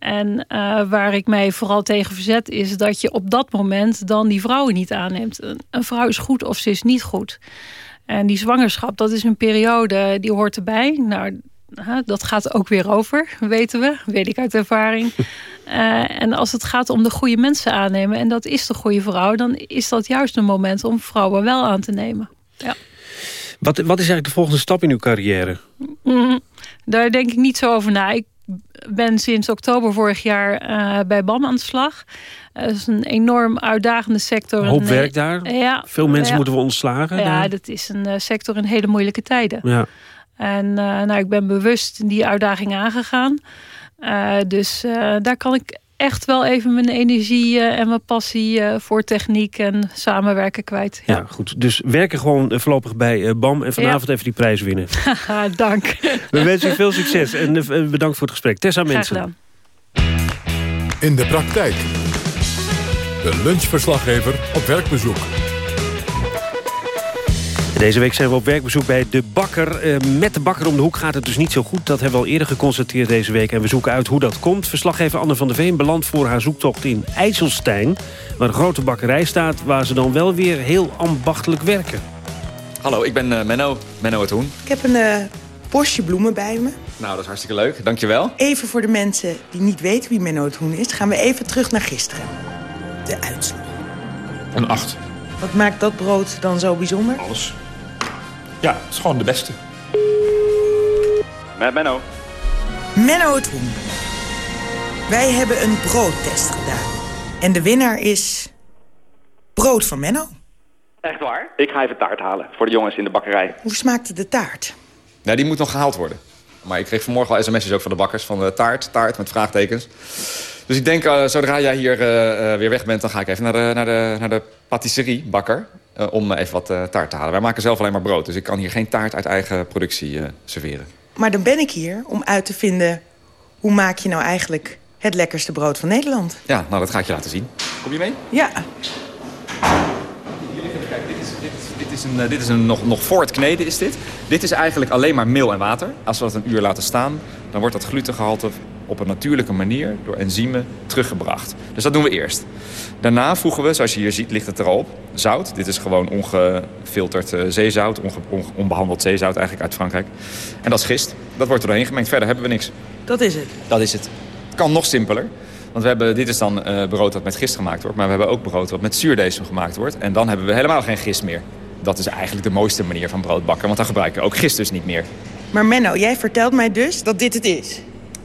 En uh, waar ik mij vooral tegen verzet is dat je op dat moment dan die vrouwen niet aanneemt. Een vrouw is goed of ze is niet goed. En die zwangerschap, dat is een periode die hoort erbij. Nou, dat gaat ook weer over, weten we. Weet ik uit ervaring. Uh, en als het gaat om de goede mensen aannemen... en dat is de goede vrouw... dan is dat juist een moment om vrouwen wel aan te nemen. Ja. Wat, wat is eigenlijk de volgende stap in uw carrière? Mm, daar denk ik niet zo over na. Ik ben sinds oktober vorig jaar uh, bij BAM aan de slag. Het uh, is een enorm uitdagende sector. Een hoop werk daar. Ja, Veel mensen moeten we ontslagen. Ja, dat is een uh, sector in hele moeilijke tijden. Ja. En nou, ik ben bewust die uitdaging aangegaan. dus daar kan ik echt wel even mijn energie eh, en mijn passie eh, voor techniek en samenwerken kwijt. Ja, goed. Dus werken gewoon eh, voorlopig bij BAM en vanavond even die prijs winnen. Dank. We wensen u veel succes en bedankt voor het gesprek. Tessa Mensen. In de praktijk. De lunchverslaggever op werkbezoek. Deze week zijn we op werkbezoek bij de bakker. Uh, met de bakker om de hoek gaat het dus niet zo goed. Dat hebben we al eerder geconstateerd deze week. En we zoeken uit hoe dat komt. Verslaggever Anne van der Veen belandt voor haar zoektocht in IJsselstein. Waar een grote bakkerij staat. Waar ze dan wel weer heel ambachtelijk werken. Hallo, ik ben uh, Menno. Menno het Hoen. Ik heb een uh, bosje bloemen bij me. Nou, dat is hartstikke leuk. Dankjewel. Even voor de mensen die niet weten wie Menno het Hoen is... gaan we even terug naar gisteren. De uitslag. Een acht. Wat maakt dat brood dan zo bijzonder? Alles. Ja, het is gewoon de beste. Met Menno. Menno het Hoen. Wij hebben een broodtest gedaan. En de winnaar is... Brood van Menno. Echt waar? Ik ga even taart halen voor de jongens in de bakkerij. Hoe smaakte de taart? Nou, die moet nog gehaald worden. Maar ik kreeg vanmorgen al sms'jes ook van de bakkers van de taart, taart met vraagtekens. Dus ik denk, uh, zodra jij hier uh, weer weg bent, dan ga ik even naar de, naar de, naar de patisserie, bakker. Uh, om even wat taart te halen. Wij maken zelf alleen maar brood, dus ik kan hier geen taart uit eigen productie serveren. Maar dan ben ik hier om uit te vinden... hoe maak je nou eigenlijk het lekkerste brood van Nederland? Ja, nou dat ga ik je laten zien. Kom je mee? Ja. Kijk, dit is, dit is, dit is een, dit is een nog, nog voor het kneden is dit. Dit is eigenlijk alleen maar meel en water. Als we dat een uur laten staan, dan wordt dat glutengehalte op een natuurlijke manier door enzymen teruggebracht. Dus dat doen we eerst. Daarna voegen we, zoals je hier ziet, ligt het erop, zout. Dit is gewoon ongefilterd uh, zeezout, onge, on, onbehandeld zeezout eigenlijk uit Frankrijk. En dat is gist. Dat wordt er doorheen gemengd. Verder hebben we niks. Dat is het? Dat is het. Het kan nog simpeler. Want we hebben, dit is dan uh, brood dat met gist gemaakt wordt. Maar we hebben ook brood dat met zuurdesem gemaakt wordt. En dan hebben we helemaal geen gist meer. Dat is eigenlijk de mooiste manier van brood bakken. Want dan gebruiken we ook gist dus niet meer. Maar Menno, jij vertelt mij dus dat dit het is.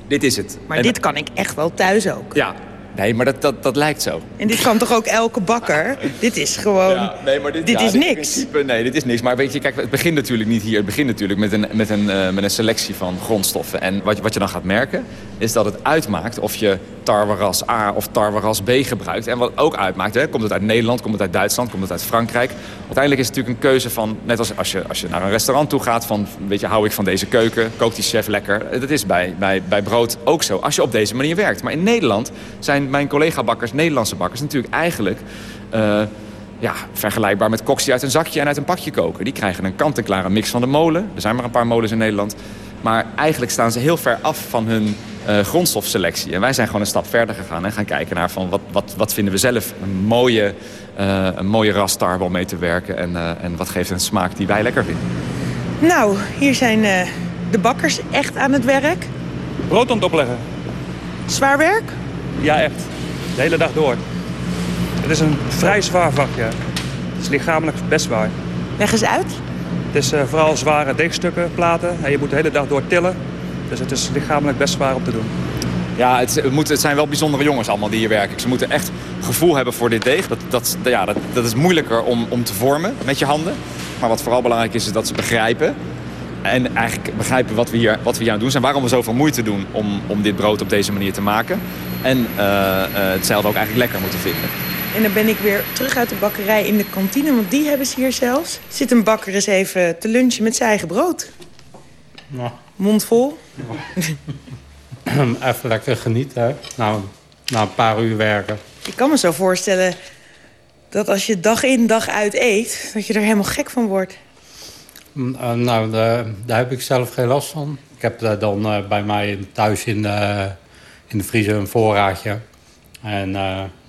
Dit is het. Maar dit kan ik echt wel thuis ook. Ja, Nee, maar dat, dat, dat lijkt zo. En dit kan toch ook elke bakker? dit is gewoon... Ja, nee, maar dit, dit is niks. Principe, nee, dit is niks. Maar weet je, kijk, het begint natuurlijk niet hier. Het begint natuurlijk met een, met een, uh, met een selectie van grondstoffen. En wat, wat je dan gaat merken, is dat het uitmaakt of je tarweras A of tarweras B gebruikt. En wat ook uitmaakt, hè, komt het uit Nederland, komt het uit Duitsland, komt het uit Frankrijk. Uiteindelijk is het natuurlijk een keuze van, net als als je, als je naar een restaurant toe gaat... van, weet je, hou ik van deze keuken, kookt die chef lekker. Dat is bij, bij, bij brood ook zo, als je op deze manier werkt. Maar in Nederland zijn mijn collega-bakkers, Nederlandse bakkers... natuurlijk eigenlijk... Uh, ja, vergelijkbaar met koks die uit een zakje en uit een pakje koken. Die krijgen een kant-en-klare mix van de molen. Er zijn maar een paar molens in Nederland. Maar eigenlijk staan ze heel ver af van hun uh, grondstofselectie. En wij zijn gewoon een stap verder gegaan en gaan kijken naar van wat, wat, wat vinden we zelf een mooie, uh, een mooie ras om mee te werken. En, uh, en wat geeft een smaak die wij lekker vinden. Nou, hier zijn de bakkers echt aan het werk. Brood aan het opleggen. Zwaar werk? Ja, echt. De hele dag door. Het is een vrij zwaar vak, ja. Het is lichamelijk best zwaar. Leg eens uit. Het is vooral zware deegstukken, platen. En je moet de hele dag door tillen. Dus het is lichamelijk best zwaar om te doen. Ja, het, het, zijn wel bijzondere jongens allemaal die hier werken. Ze moeten echt gevoel hebben voor dit deeg. Dat, dat, ja, dat, dat is moeilijker om, om te vormen met je handen. Maar wat vooral belangrijk is, is dat ze begrijpen. En eigenlijk begrijpen wat we hier, wat we hier aan doen zijn. Waarom we zoveel moeite doen om, om dit brood op deze manier te maken. En uh, uh, het zelf ook eigenlijk lekker moeten vinden. En dan ben ik weer terug uit de bakkerij in de kantine. Want die hebben ze hier zelfs. Zit een bakker eens even te lunchen met zijn eigen brood. Nou. Mond vol? Even lekker genieten. Nou, na een paar uur werken. Ik kan me zo voorstellen dat als je dag in dag uit eet... dat je er helemaal gek van wordt. Uh, nou, de, daar heb ik zelf geen last van. Ik heb uh, dan uh, bij mij thuis in, in de vriezer een voorraadje. En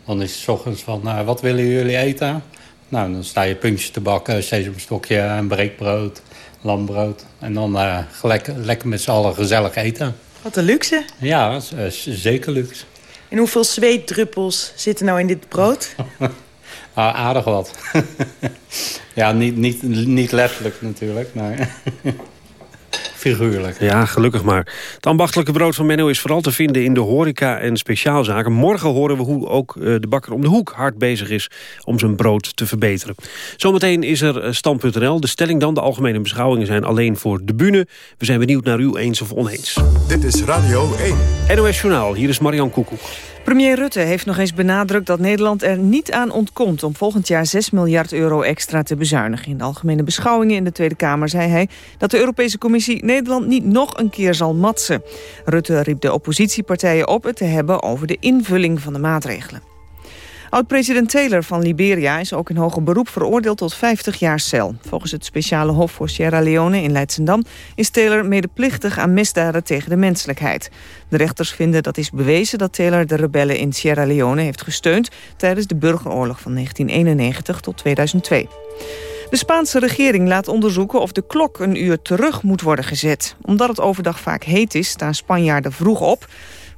dan is het s ochtends van, wat willen jullie eten? Nou, dan sta je puntjes te bakken, sesamstokje en breekbrood lambrood. En dan uh, lekker, lekker met z'n allen gezellig eten. Wat een luxe. Ja, zeker luxe. En hoeveel zweetdruppels zitten nou in dit brood? ah, aardig wat. ja, niet, niet, niet letterlijk natuurlijk. Nee. Figuurlijk. Ja, gelukkig maar. Het ambachtelijke brood van Menno is vooral te vinden in de horeca en speciaalzaken. Morgen horen we hoe ook eh, de bakker om de hoek hard bezig is om zijn brood te verbeteren. Zometeen is er eh, stand.nl. De stelling dan, de algemene beschouwingen zijn alleen voor de bühne. We zijn benieuwd naar u eens of oneens. Dit is Radio 1. NOS Journaal, hier is Marian Koekoek. Premier Rutte heeft nog eens benadrukt dat Nederland er niet aan ontkomt... om volgend jaar 6 miljard euro extra te bezuinigen. In de algemene beschouwingen in de Tweede Kamer zei hij... dat de Europese Commissie Nederland niet nog een keer zal matsen. Rutte riep de oppositiepartijen op het te hebben over de invulling van de maatregelen. Oud-president Taylor van Liberia is ook in hoger beroep veroordeeld tot 50 jaar cel. Volgens het speciale hof voor Sierra Leone in Leidschendam is Taylor medeplichtig aan misdaden tegen de menselijkheid. De rechters vinden dat is bewezen dat Taylor de rebellen in Sierra Leone heeft gesteund tijdens de burgeroorlog van 1991 tot 2002. De Spaanse regering laat onderzoeken of de klok een uur terug moet worden gezet. Omdat het overdag vaak heet is, staan Spanjaarden vroeg op.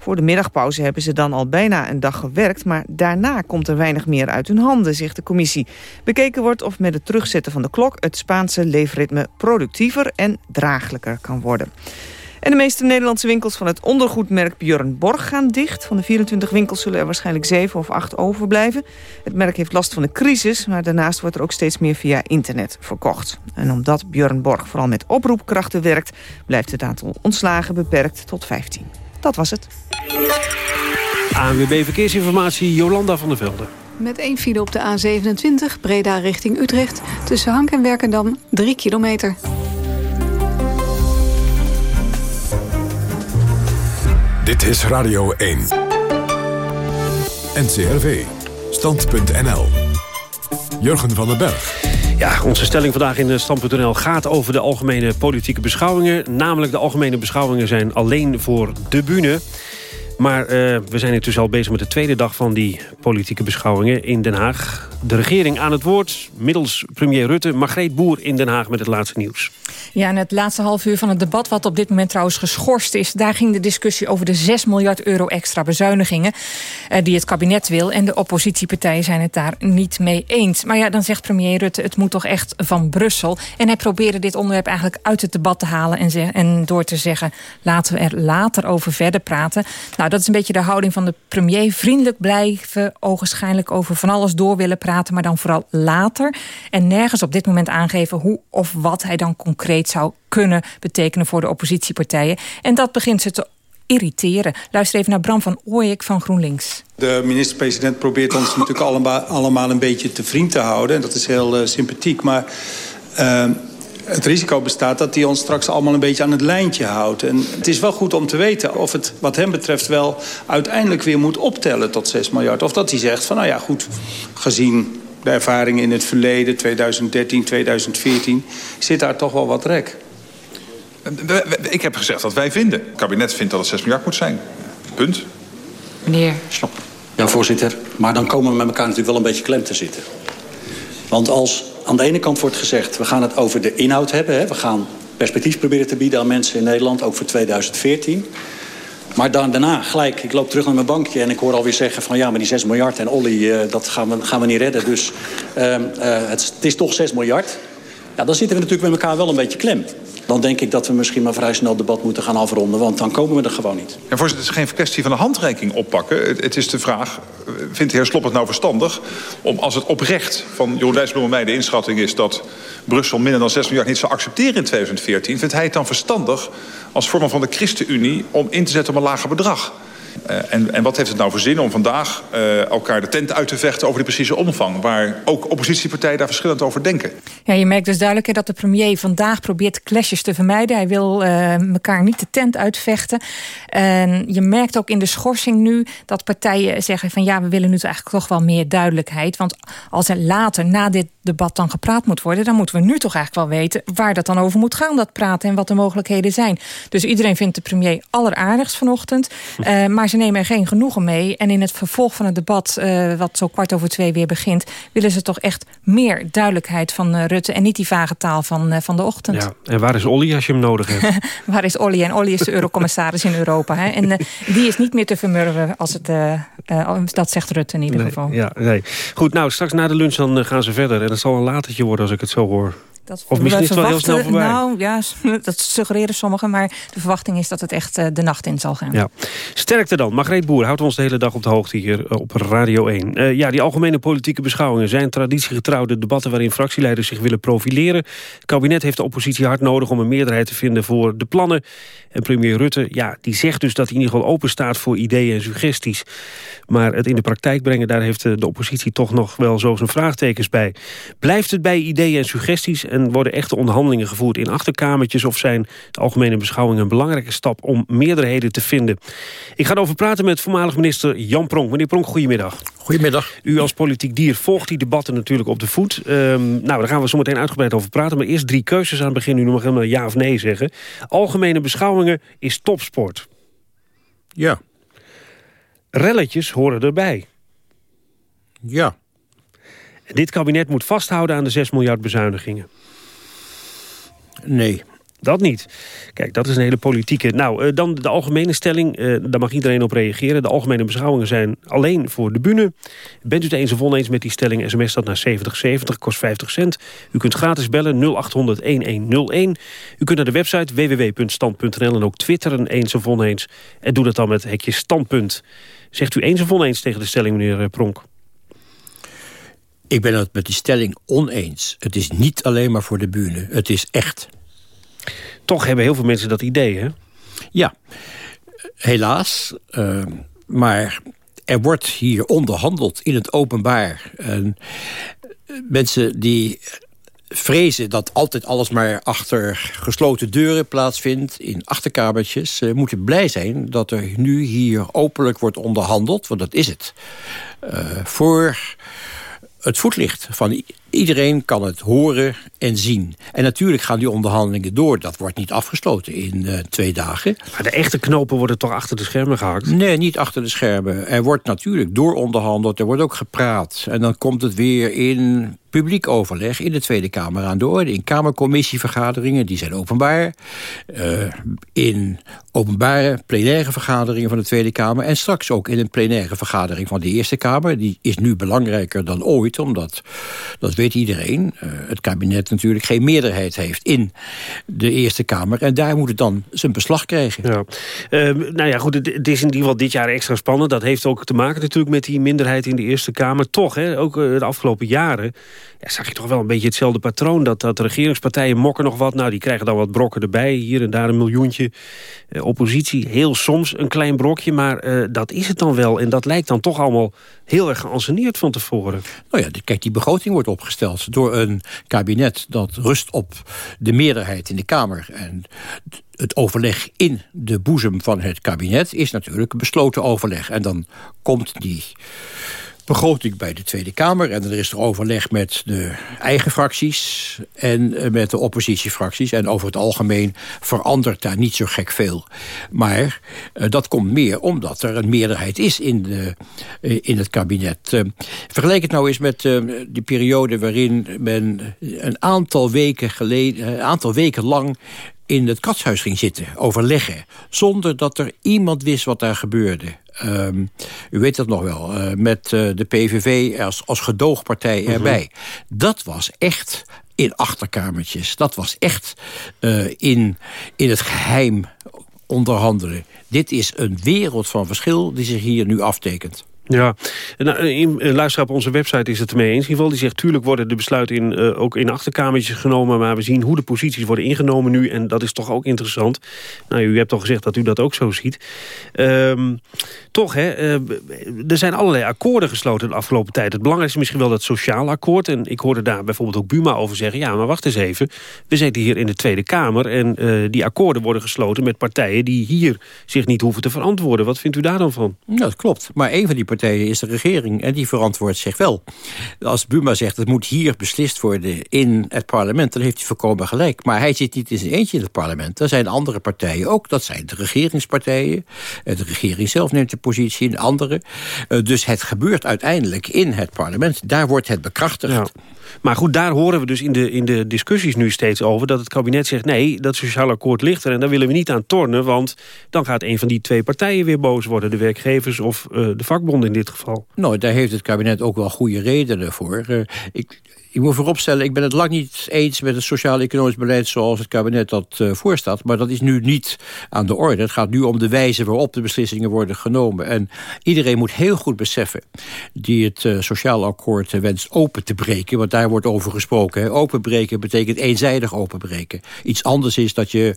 Voor de middagpauze hebben ze dan al bijna een dag gewerkt... maar daarna komt er weinig meer uit hun handen, zegt de commissie. Bekeken wordt of met het terugzetten van de klok... het Spaanse leefritme productiever en draaglijker kan worden. En de meeste Nederlandse winkels van het ondergoedmerk Björn Borg gaan dicht. Van de 24 winkels zullen er waarschijnlijk 7 of 8 overblijven. Het merk heeft last van de crisis, maar daarnaast wordt er ook steeds meer via internet verkocht. En omdat Björn Borg vooral met oproepkrachten werkt... blijft het aantal ontslagen beperkt tot 15. Dat was het. ANWB Verkeersinformatie, Jolanda van der Velde. Met één file op de A27, Breda richting Utrecht... tussen Hank en Werkendam, 3 kilometer. Dit is Radio 1. NCRV. Stand.nl. Jurgen van den Berg. Ja, onze stelling vandaag in Stand.nl gaat over de algemene politieke beschouwingen. Namelijk de algemene beschouwingen zijn alleen voor de bühne. Maar uh, we zijn intussen al bezig met de tweede dag van die politieke beschouwingen in Den Haag. De regering aan het woord, middels premier Rutte. Margreet Boer in Den Haag met het laatste nieuws. Ja, en het laatste half uur van het debat, wat op dit moment trouwens geschorst is... daar ging de discussie over de 6 miljard euro extra bezuinigingen... Eh, die het kabinet wil. En de oppositiepartijen zijn het daar niet mee eens. Maar ja, dan zegt premier Rutte, het moet toch echt van Brussel. En hij probeerde dit onderwerp eigenlijk uit het debat te halen... en, en door te zeggen, laten we er later over verder praten. Nou, dat is een beetje de houding van de premier. Vriendelijk blijven, ogenschijnlijk over van alles door willen praten... maar dan vooral later. En nergens op dit moment aangeven hoe of wat hij dan concreet zou kunnen betekenen voor de oppositiepartijen. En dat begint ze te irriteren. Luister even naar Bram van Ooyek van GroenLinks. De minister-president probeert ons natuurlijk allemaal, allemaal een beetje te vriend te houden. En dat is heel uh, sympathiek. Maar uh, het risico bestaat dat hij ons straks allemaal een beetje aan het lijntje houdt. En het is wel goed om te weten of het wat hem betreft wel uiteindelijk weer moet optellen tot 6 miljard. Of dat hij zegt van nou ja goed, gezien de ervaringen in het verleden, 2013, 2014, zit daar toch wel wat rek. Ik heb gezegd dat wij vinden. Het kabinet vindt dat het 6 miljard moet zijn. Punt. Meneer. Stop. Ja, voorzitter. Maar dan komen we met elkaar natuurlijk wel een beetje klem te zitten. Want als aan de ene kant wordt gezegd... we gaan het over de inhoud hebben. Hè, we gaan perspectief proberen te bieden aan mensen in Nederland... ook voor 2014. Maar dan, daarna gelijk, ik loop terug naar mijn bankje... en ik hoor alweer zeggen van ja, maar die 6 miljard en Olly... Uh, dat gaan we, gaan we niet redden. Dus uh, uh, het, het is toch 6 miljard. Ja, dan zitten we natuurlijk met elkaar wel een beetje klem dan denk ik dat we misschien maar vrij snel debat moeten gaan afronden. Want dan komen we er gewoon niet. Ja, voorzitter, het is geen kwestie van een handreiking oppakken. Het, het is de vraag, vindt de heer Slop het nou verstandig... om als het oprecht van Jeroen Dijsselbloem en mij de inschatting is... dat Brussel minder dan 6 miljard niet zou accepteren in 2014... vindt hij het dan verstandig als vorm van de ChristenUnie... om in te zetten op een lager bedrag? Uh, en, en, wat heeft het nou voor zin om vandaag uh, elkaar de tent uit te vechten over de precieze omvang... waar ook oppositiepartijen daar verschillend over denken? Ja, je merkt dus duidelijk dat de premier vandaag probeert clashes te vermijden. Hij wil uh, elkaar niet de tent uitvechten. En je merkt ook in de schorsing nu dat partijen zeggen van... ja, we willen nu eigenlijk toch wel meer duidelijkheid. Want als er later na dit debat dan gepraat moet worden... dan moeten we nu toch eigenlijk wel weten waar dat dan over moet gaan, dat praten... en wat de mogelijkheden zijn. Dus iedereen vindt de premier alleraardigst vanochtend. Uh, maar ze nemen er geen genoegen mee. En in het vervolg van het debat, uh, wat zo kwart over twee weer begint... willen ze toch echt meer duidelijkheid van uh, Rutte... en niet die vage taal van, uh, van de ochtend. Ja. En waar is Olly als je hem nodig hebt? waar is Olly? En Olly is de eurocommissaris in Europa. Hè? En die is niet meer te vermurwen, als het, dat zegt Rutte in ieder nee, geval. Ja, nee. Goed, nou, straks na de lunch dan gaan ze verder. En dat zal een latertje worden als ik het zo hoor. Dat of misschien is het wel heel snel voorbij. Nou ja, dat suggereren sommigen. Maar de verwachting is dat het echt uh, de nacht in zal gaan. Ja. Sterkte dan. Margreet Boer houdt ons de hele dag op de hoogte hier op Radio 1. Uh, ja, die algemene politieke beschouwingen zijn traditiegetrouwde debatten... waarin fractieleiders zich willen profileren. Het kabinet heeft de oppositie hard nodig om een meerderheid te vinden voor de plannen. En premier Rutte, ja, die zegt dus dat hij in ieder geval open staat voor ideeën en suggesties. Maar het in de praktijk brengen, daar heeft de oppositie toch nog wel zo zijn vraagtekens bij. Blijft het bij ideeën en suggesties en worden echte onderhandelingen gevoerd in achterkamertjes... of zijn de algemene beschouwingen een belangrijke stap om meerderheden te vinden? Ik ga erover praten met voormalig minister Jan Pronk. Meneer Pronk, goedemiddag. Goedemiddag. U als politiek dier volgt die debatten natuurlijk op de voet. Um, nou, daar gaan we zo meteen uitgebreid over praten. Maar eerst drie keuzes aan het begin. U mag helemaal ja of nee zeggen. Algemene beschouwingen is topsport. Ja. Relletjes horen erbij. Ja. Dit kabinet moet vasthouden aan de 6 miljard bezuinigingen. Nee. Dat niet. Kijk, dat is een hele politieke... Nou, uh, dan de algemene stelling. Uh, daar mag iedereen op reageren. De algemene beschouwingen zijn alleen voor de bühne. Bent u het eens of oneens met die stelling? SMS dat naar 7070, kost 50 cent. U kunt gratis bellen 0800-1101. U kunt naar de website www.stand.nl en ook twitteren eens of oneens. En doe dat dan met hekje standpunt. Zegt u eens of oneens tegen de stelling, meneer uh, Pronk? Ik ben het met die stelling oneens. Het is niet alleen maar voor de bühne. Het is echt. Toch hebben heel veel mensen dat idee, hè? Ja, helaas. Uh, maar er wordt hier onderhandeld in het openbaar. En mensen die vrezen dat altijd alles maar achter gesloten deuren plaatsvindt... in achterkamertjes, uh, moeten blij zijn dat er nu hier openlijk wordt onderhandeld. Want dat is het. Voor het voetlicht van iedereen kan het horen en zien. En natuurlijk gaan die onderhandelingen door. Dat wordt niet afgesloten in uh, twee dagen. Maar de echte knopen worden toch achter de schermen gehakt? Nee, niet achter de schermen. Er wordt natuurlijk dooronderhandeld. Er wordt ook gepraat. En dan komt het weer in publiek overleg in de Tweede Kamer aan de orde. In Kamercommissievergaderingen, die zijn openbaar. Uh, in openbare plenaire vergaderingen van de Tweede Kamer. En straks ook in een plenaire vergadering van de Eerste Kamer. Die is nu belangrijker dan ooit, omdat, dat weet iedereen... Uh, het kabinet natuurlijk geen meerderheid heeft in de Eerste Kamer. En daar moet het dan zijn beslag krijgen. Ja. Uh, nou ja, goed, het, het, is in ieder geval dit jaar extra spannend. Dat heeft ook te maken natuurlijk met die minderheid in de Eerste Kamer. Toch, hè, ook de afgelopen jaren ja, zag je toch wel een beetje hetzelfde patroon. Dat, dat regeringspartijen mokken nog wat. Nou, die krijgen dan wat brokken erbij. Hier en daar een miljoentje. Eh, oppositie, heel soms een klein brokje. Maar eh, dat is het dan wel. En dat lijkt dan toch allemaal heel erg geanceneerd van tevoren. Nou ja, kijk, die begroting wordt opgesteld door een kabinet... dat rust op de meerderheid in de Kamer. En het overleg in de boezem van het kabinet is natuurlijk besloten overleg. En dan komt die begroting bij de Tweede Kamer. En er is er overleg met de eigen fracties en eh, met de oppositiefracties. En over het algemeen verandert daar niet zo gek veel. Maar uh, dat komt meer omdat er een meerderheid is in, de, uh, in het kabinet. Vergelijk het nou eens met die periode waarin men een aantal weken, geleden, een aantal weken lang in het katshuis ging zitten, overleggen... zonder dat er iemand wist wat daar gebeurde. Um, u weet dat nog wel, uh, met uh, de PVV als, als gedoogpartij mhm. erbij. Dat was echt in achterkamertjes. Dat was echt uh, in, in het geheim onderhandelen. Dit is een wereld van verschil die zich hier nu aftekent. Ja, nou, een luisteraar op onze website is het ermee eens. Geval, die zegt, tuurlijk worden de besluiten in, uh, ook in achterkamertjes genomen... maar we zien hoe de posities worden ingenomen nu... en dat is toch ook interessant. Nou, u hebt al gezegd dat u dat ook zo ziet. Um, toch, hè, er zijn allerlei akkoorden gesloten de afgelopen tijd. Het belangrijkste is misschien wel dat sociaal akkoord. En ik hoorde daar bijvoorbeeld ook Buma over zeggen... ja, maar wacht eens even, we zitten hier in de Tweede Kamer... en die akkoorden worden gesloten met partijen... die hier zich niet hoeven te verantwoorden. Wat vindt u daar dan van? Ja, dat klopt. Maar een van die partijen is de regering. En die verantwoordt zich wel. Als Buma zegt, het moet hier beslist worden in het parlement... dan heeft hij voorkomen gelijk. Maar hij zit niet in zijn eentje in het parlement. Er zijn andere partijen ook. Dat zijn de regeringspartijen. De regering zelf neemt de positie in andere. Eh, dus het gebeurt uiteindelijk in het parlement. Daar wordt het bekrachtigd. Maar goed, daar horen we dus in de, in de discussies nu steeds over... dat het kabinet zegt, nee, dat sociaal akkoord ligt er... en daar willen we niet aan tornen, want dan gaat een van die twee partijen weer boos worden. De werkgevers of uh, de vakbonden in dit geval. Nou, daar heeft het kabinet ook wel goede redenen voor. Uh, ik, ik moet vooropstellen, ik ben het lang niet eens met het sociaal-economisch beleid zoals het kabinet dat uh, voorstaat. Maar dat is nu niet aan de orde. Het gaat nu om de wijze waarop de beslissingen worden genomen. En iedereen moet heel goed beseffen die het uh, sociaal akkoord wenst open te breken. Want daar wordt over gesproken. Openbreken betekent eenzijdig openbreken. Iets anders is dat je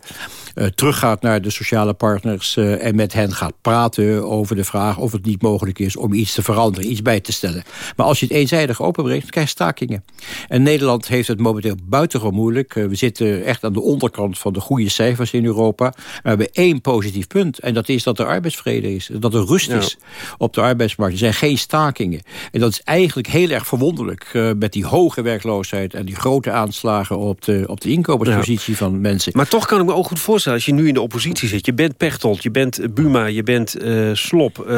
teruggaat naar de sociale partners en met hen gaat praten over de vraag of het niet mogelijk is om iets te veranderen, iets bij te stellen. Maar als je het eenzijdig openbreekt, krijg je stakingen. En Nederland heeft het momenteel buitengewoon moeilijk. We zitten echt aan de onderkant van de goede cijfers in Europa. We hebben één positief punt. En dat is dat er arbeidsvrede is. Dat er rust ja. is op de arbeidsmarkt. Er zijn geen stakingen. En dat is eigenlijk heel erg verwonderlijk. Uh, met die hoge werkloosheid en die grote aanslagen op de, op de inkomenspositie ja. van mensen. Maar toch kan ik me ook goed voorstellen. Als je nu in de oppositie zit. Je bent Pechtold, je bent Buma, je bent uh, Slop. Uh,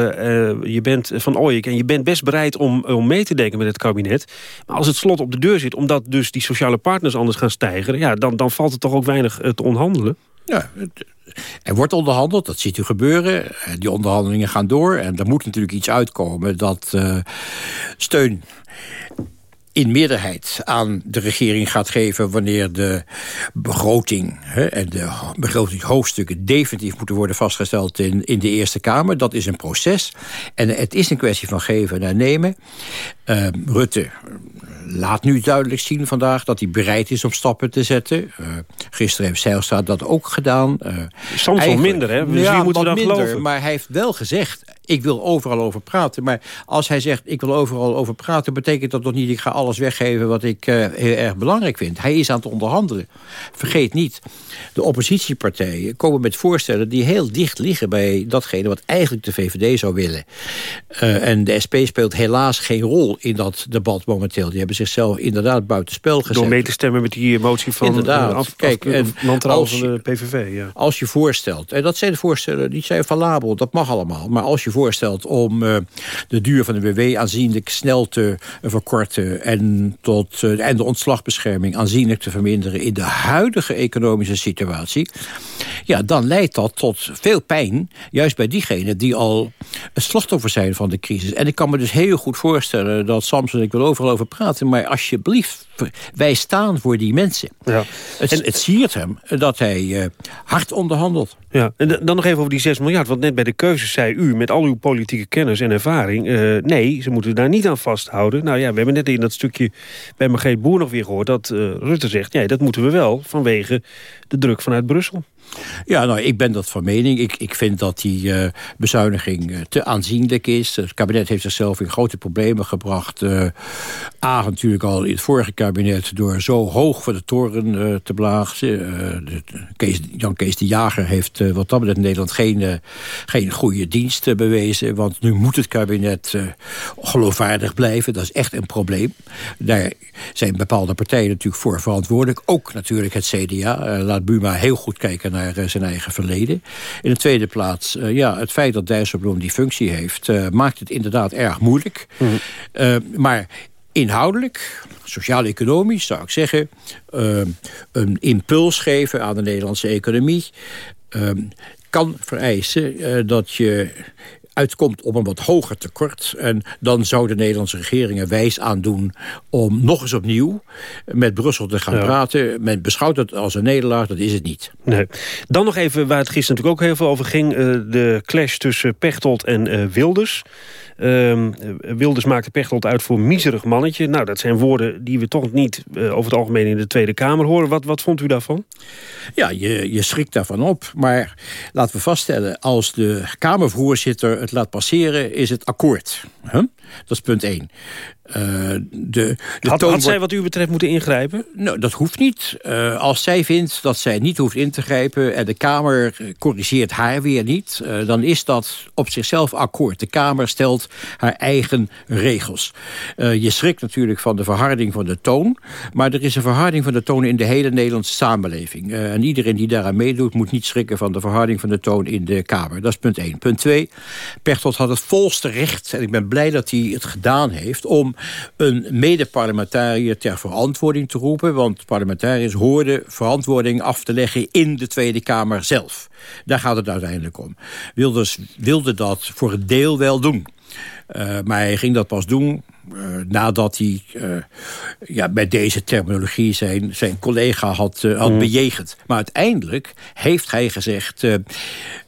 je bent Van Ooyek. En je bent best bereid om, om mee te denken met het kabinet. Maar als het slot op de deur zit... omdat dus die sociale partners anders gaan stijgen... Ja, dan, dan valt het toch ook weinig te onderhandelen? Ja, er wordt onderhandeld, dat ziet u gebeuren. Die onderhandelingen gaan door. En er moet natuurlijk iets uitkomen dat steun in meerderheid aan de regering gaat geven... wanneer de begroting hè, en de begrotingshoofdstukken... definitief moeten worden vastgesteld in, in de Eerste Kamer. Dat is een proces. En het is een kwestie van geven en nemen. Uh, Rutte laat nu duidelijk zien vandaag dat hij bereid is om stappen te zetten. Uh, gisteren heeft Zijlstra dat ook gedaan. Uh, Soms wel minder, hè? Dus ja, moeten we dan minder, geloven? Maar hij heeft wel gezegd, ik wil overal over praten. Maar als hij zegt, ik wil overal over praten... betekent dat nog niet, ik ga alles weggeven wat ik uh, heel erg belangrijk vind. Hij is aan het onderhandelen. Vergeet niet, de oppositiepartijen komen met voorstellen... die heel dicht liggen bij datgene wat eigenlijk de VVD zou willen. Uh, en de SP speelt helaas geen rol in dat debat momenteel. Die hebben zichzelf inderdaad buitenspel gezet. Door mee te stemmen met die motie van inderdaad. Uh, af, Kijk, en als van de PVV. Ja. Als je voorstelt, en dat zijn de voorstellen, die zijn valabel, dat mag allemaal. Maar als je voorstelt om uh, de duur van de WW aanzienlijk snel te verkorten... En, tot, uh, en de ontslagbescherming aanzienlijk te verminderen... in de huidige economische situatie... ja, dan leidt dat tot veel pijn. Juist bij diegenen die al slachtoffer zijn van de crisis. En ik kan me dus heel goed voorstellen dat Samson, ik wil overal over praten... maar alsjeblieft, wij staan voor die mensen. Ja. Het, en, het siert hem dat hij uh, hard onderhandelt. Ja, en dan nog even over die 6 miljard. Want net bij de keuzes zei u, met al uw politieke kennis en ervaring... Uh, nee, ze moeten daar niet aan vasthouden. Nou ja, we hebben net in dat stukje bij Margreet Boer nog weer gehoord... dat uh, Rutte zegt, nee, dat moeten we wel vanwege de druk vanuit Brussel. Ja, nou, ik ben dat van mening. Ik, ik vind dat die uh, bezuiniging uh, te aanzienlijk is. Het kabinet heeft zichzelf in grote problemen gebracht. Uh, A, natuurlijk al in het vorige kabinet... door zo hoog voor de toren te blazen. Kees, Jan Kees de Jager heeft wat dat betreft Nederland geen, geen goede dienst bewezen. Want nu moet het kabinet geloofwaardig blijven. Dat is echt een probleem. Daar zijn bepaalde partijen natuurlijk voor verantwoordelijk. Ook natuurlijk het CDA. laat Buma heel goed kijken naar eh, zijn eigen verleden. In de tweede plaats, uh, ja, het feit dat Dijsselbloem die functie heeft... Uh, maakt het inderdaad erg moeilijk. Mm. maar inhoudelijk, sociaal-economisch zou ik zeggen... een impuls geven aan de Nederlandse economie... kan vereisen dat je uitkomt op een wat hoger tekort. En dan zou de Nederlandse regering er wijs aan doen... om nog eens opnieuw met Brussel te gaan praten. Men beschouwt het als een nederlaag, dat is het niet. Nee. Dan nog even waar het gisteren natuurlijk ook heel veel over ging... Uh, de clash tussen Pechtold en uh, Wilders... Uh, Wilders maakte Pechtold uit voor miserig mannetje. Nou, dat zijn woorden die we toch niet uh, over het algemeen in de Tweede Kamer horen. Wat, wat vond u daarvan? Ja, je, je schrikt daarvan op. Maar laten we vaststellen, als de Kamervoorzitter het laat passeren, is het akkoord. Huh? Dat is punt één. Uh, de, de had, had zij wat u betreft moeten ingrijpen? Nou, dat hoeft niet. Uh, als zij vindt dat zij niet hoeft in te grijpen... en de Kamer corrigeert haar weer niet... Uh, dan is dat op zichzelf akkoord. De Kamer stelt haar eigen regels. je schrikt natuurlijk van de verharding van de toon... maar er is een verharding van de toon in de hele Nederlandse samenleving. en iedereen die daaraan meedoet... moet niet schrikken van de verharding van de toon in de Kamer. Dat is punt één. Punt twee, Pechtold had het volste recht... en ik ben blij dat hij het gedaan heeft... om een mede-parlementariër ter verantwoording te roepen. Want parlementariërs hoorden verantwoording af te leggen in de Tweede Kamer zelf. Daar gaat het uiteindelijk om. Wilders wilde dat voor een deel wel doen. Uh, maar hij ging dat pas doen uh, nadat hij uh, ja, met deze terminologie zijn, zijn collega had, had mm. bejegend. Maar uiteindelijk heeft hij gezegd...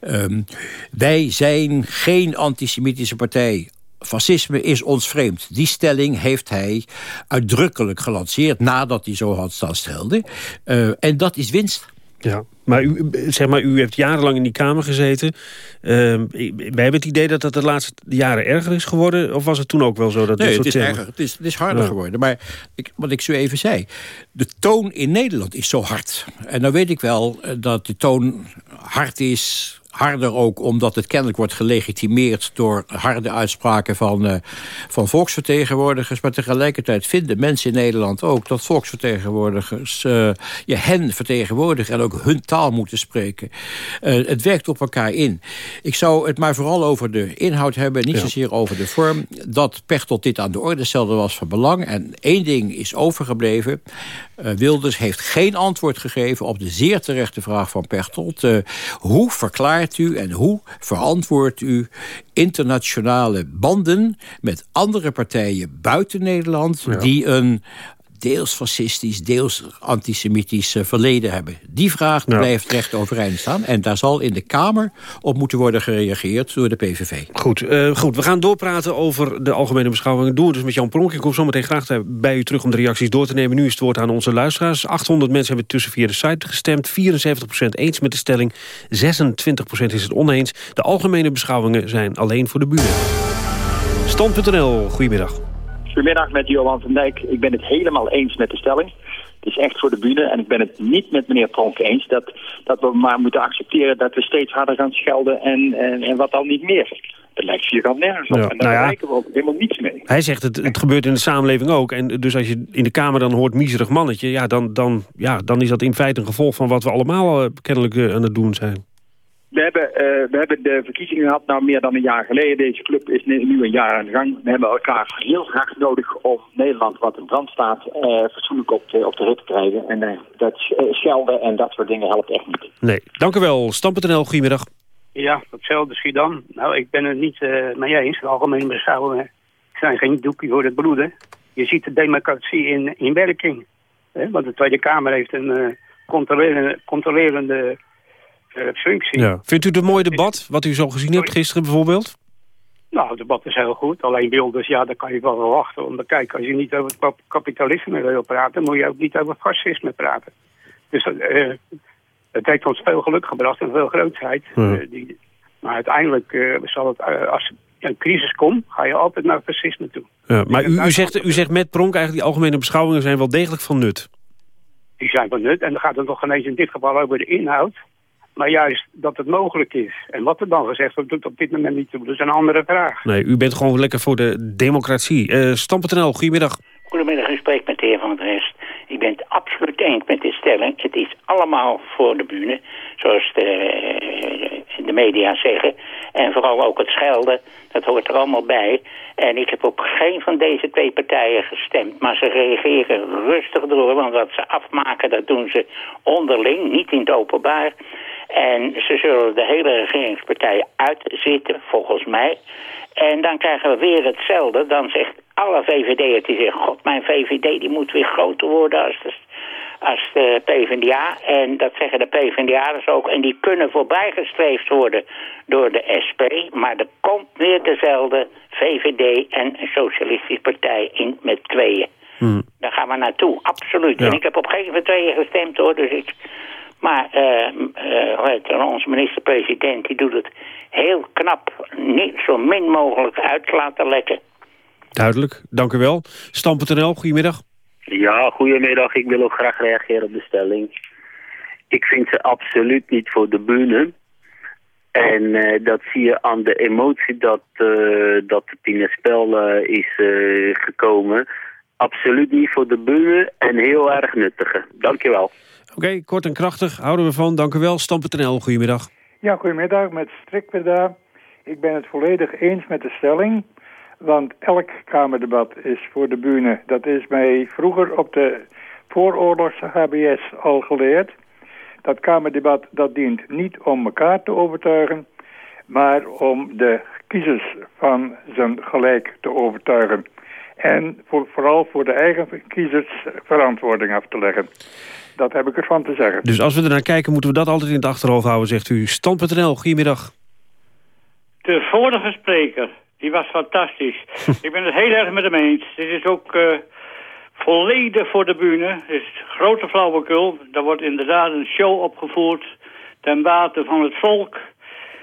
Um, wij zijn geen antisemitische partij fascisme is ons vreemd. Die stelling heeft hij uitdrukkelijk gelanceerd... nadat hij zo had staan stelde. Uh, en dat is winst. Ja, maar u, zeg maar, u heeft jarenlang in die Kamer gezeten. Uh, wij hebben het idee dat dat de laatste jaren erger is geworden. Of was het toen ook wel zo? Dat nee, het is erger. Het is, het is harder ja. geworden. Maar ik, wat ik zo even zei. De toon in Nederland is zo hard. En dan weet ik wel eh, dat de toon hard is harder ook omdat het kennelijk wordt gelegitimeerd... door harde uitspraken van, uh, van volksvertegenwoordigers. Maar tegelijkertijd vinden mensen in Nederland ook... dat volksvertegenwoordigers uh, je hen vertegenwoordigen... en ook hun taal moeten spreken. Uh, het werkt op elkaar in. Ik zou het maar vooral over de inhoud hebben... niet ja. zozeer over de vorm. Dat Pechtold dit aan de orde stelde was van belang. En één ding is overgebleven. Wilders heeft geen antwoord gegeven op de zeer terechte vraag van Pechtold. hoe verklaart u en hoe verantwoordt u internationale banden met andere partijen buiten Nederland... Ja. die een deels fascistisch, deels antisemitisch verleden hebben. Die vraag ja. blijft recht overeind staan. En daar zal in de Kamer op moeten worden gereageerd door de PVV. Goed, uh, goed. we gaan doorpraten over de algemene beschouwingen. Doen we dus met Jan Pronk. Ik kom zo meteen graag bij u terug om de reacties door te nemen. Nu is het woord aan onze luisteraars. 800 mensen hebben tussen via de site gestemd. 74% eens met de stelling. 26% is het oneens. De algemene beschouwingen zijn alleen voor de buren. Stand.nl, goedemiddag. Goedemiddag met Johan van Dijk. Ik ben het helemaal eens met de stelling. Het is echt voor de bühne. En ik ben het niet met meneer Pronk eens dat, dat we maar moeten accepteren dat we steeds harder gaan schelden en, en, en wat dan niet meer. Dat lijkt vierkant nergens op. Ja, en daar nou ja, we ook helemaal niets mee. Hij zegt het, het gebeurt in de samenleving ook. En dus als je in de Kamer dan hoort miserig mannetje... Ja, dan, dan, ja, dan is dat in feite een gevolg van wat we allemaal uh, kennelijk uh, aan het doen zijn. We hebben, eh, we hebben de verkiezingen gehad nou meer dan een jaar geleden. Deze club is nu een jaar aan de gang. We hebben elkaar heel graag nodig om Nederland, wat in brand staat, eh, fatsoenlijk op de, op de rit te krijgen. En eh, dat schelden en dat soort dingen helpt echt niet. Nee, dank u wel. Stam.nl, goedemiddag. Ja, hetzelfde Schiedam. Nou, ik ben het niet eh mee eens. De algemeen beschouwingen zijn geen doekje voor het bloeden. Je ziet de democratie in, in werking. Hè? Want de Tweede Kamer heeft een eh, controlerende, controlerende functie. Ja. Vindt u het een mooi debat, wat u zo gezien hebt gisteren bijvoorbeeld? Nou, het debat is heel goed. Alleen Wilders, ja, daar kan je wel verwachten. Want kijk, als je niet over het kapitalisme wil praten... moet je ook niet over fascisme praten. Dus eh, het heeft ons veel geluk gebracht en veel grootheid. Ja. Eh, die, maar uiteindelijk eh, zal het, eh, als er een crisis komt... ga je altijd naar fascisme toe. Ja, maar u, u, zegt, u zegt met Pronk eigenlijk die algemene beschouwingen zijn wel degelijk van nut. Die zijn van nut. En dan gaat het nog ineens in dit geval over de inhoud. Maar juist dat het mogelijk is. En wat er dan gezegd wordt, doet op dit moment niet toe. Dat is een andere vraag. Nee, u bent gewoon lekker voor de democratie. Eh Stam.nl, goedemiddag. Goedemiddag, u spreekt met de heer Van het Rest. Ik ben het absoluut eens met de stelling. Het is allemaal voor de bühne, zoals de, de media zeggen. En vooral ook het schelden, dat hoort er allemaal bij. En ik heb op geen van deze twee partijen gestemd. Maar ze reageren rustig door, want wat ze afmaken, dat doen ze onderling, niet in het openbaar. En ze zullen de hele regeringspartijen uitzitten, volgens mij. En dan krijgen we weer hetzelfde. Dan zegt alle VVD'ers die zeggen... God, mijn VVD die moet weer groter worden als de, als de PvdA. En dat zeggen de PvdA'ers ook. En die kunnen voorbijgestreefd worden door de SP. Maar er komt weer dezelfde VVD en een socialistische partij in met tweeën. Daar gaan we naartoe, absoluut. Ja. En ik heb op geen van tweeën gestemd hoor, dus ik... Maar eh, eh, onze minister-president die doet het heel knap, niet zo min mogelijk uit laten lekken. Duidelijk, dank u wel. Stam.nl, goedemiddag. Ja, goedemiddag. Ik wil ook graag reageren op de stelling. Ik vind ze absoluut niet voor de bühne. En eh, dat zie je aan de emotie dat, eh, dat het in het spel eh, is gekomen. Absoluut niet voor de bühne en heel erg nuttige. Dankjewel. Oké, kort en krachtig, houden we van. Dank u wel. Stam.nl, goedemiddag. Ja, goedemiddag, met Strikwerda. Ik ben het volledig eens met de stelling. Want elk Kamerdebat is voor de bühne. Dat is mij vroeger op de vooroorlogse HBS al geleerd. Dat Kamerdebat dat dient niet om elkaar te overtuigen... maar om de kiezers van zijn gelijk te overtuigen. En voor, vooral voor de eigen kiezers verantwoording af te leggen. Dat heb ik ervan te zeggen. Dus als we er naar kijken, moeten we dat altijd in het achterhoofd houden, zegt u. Stand.nl, goedemiddag. De vorige spreker, die was fantastisch. ik ben het heel erg met hem eens. Dit is ook eh, volledig voor de bühne. Het is grote flauwekul. Daar wordt inderdaad een show opgevoerd ten bate van het volk.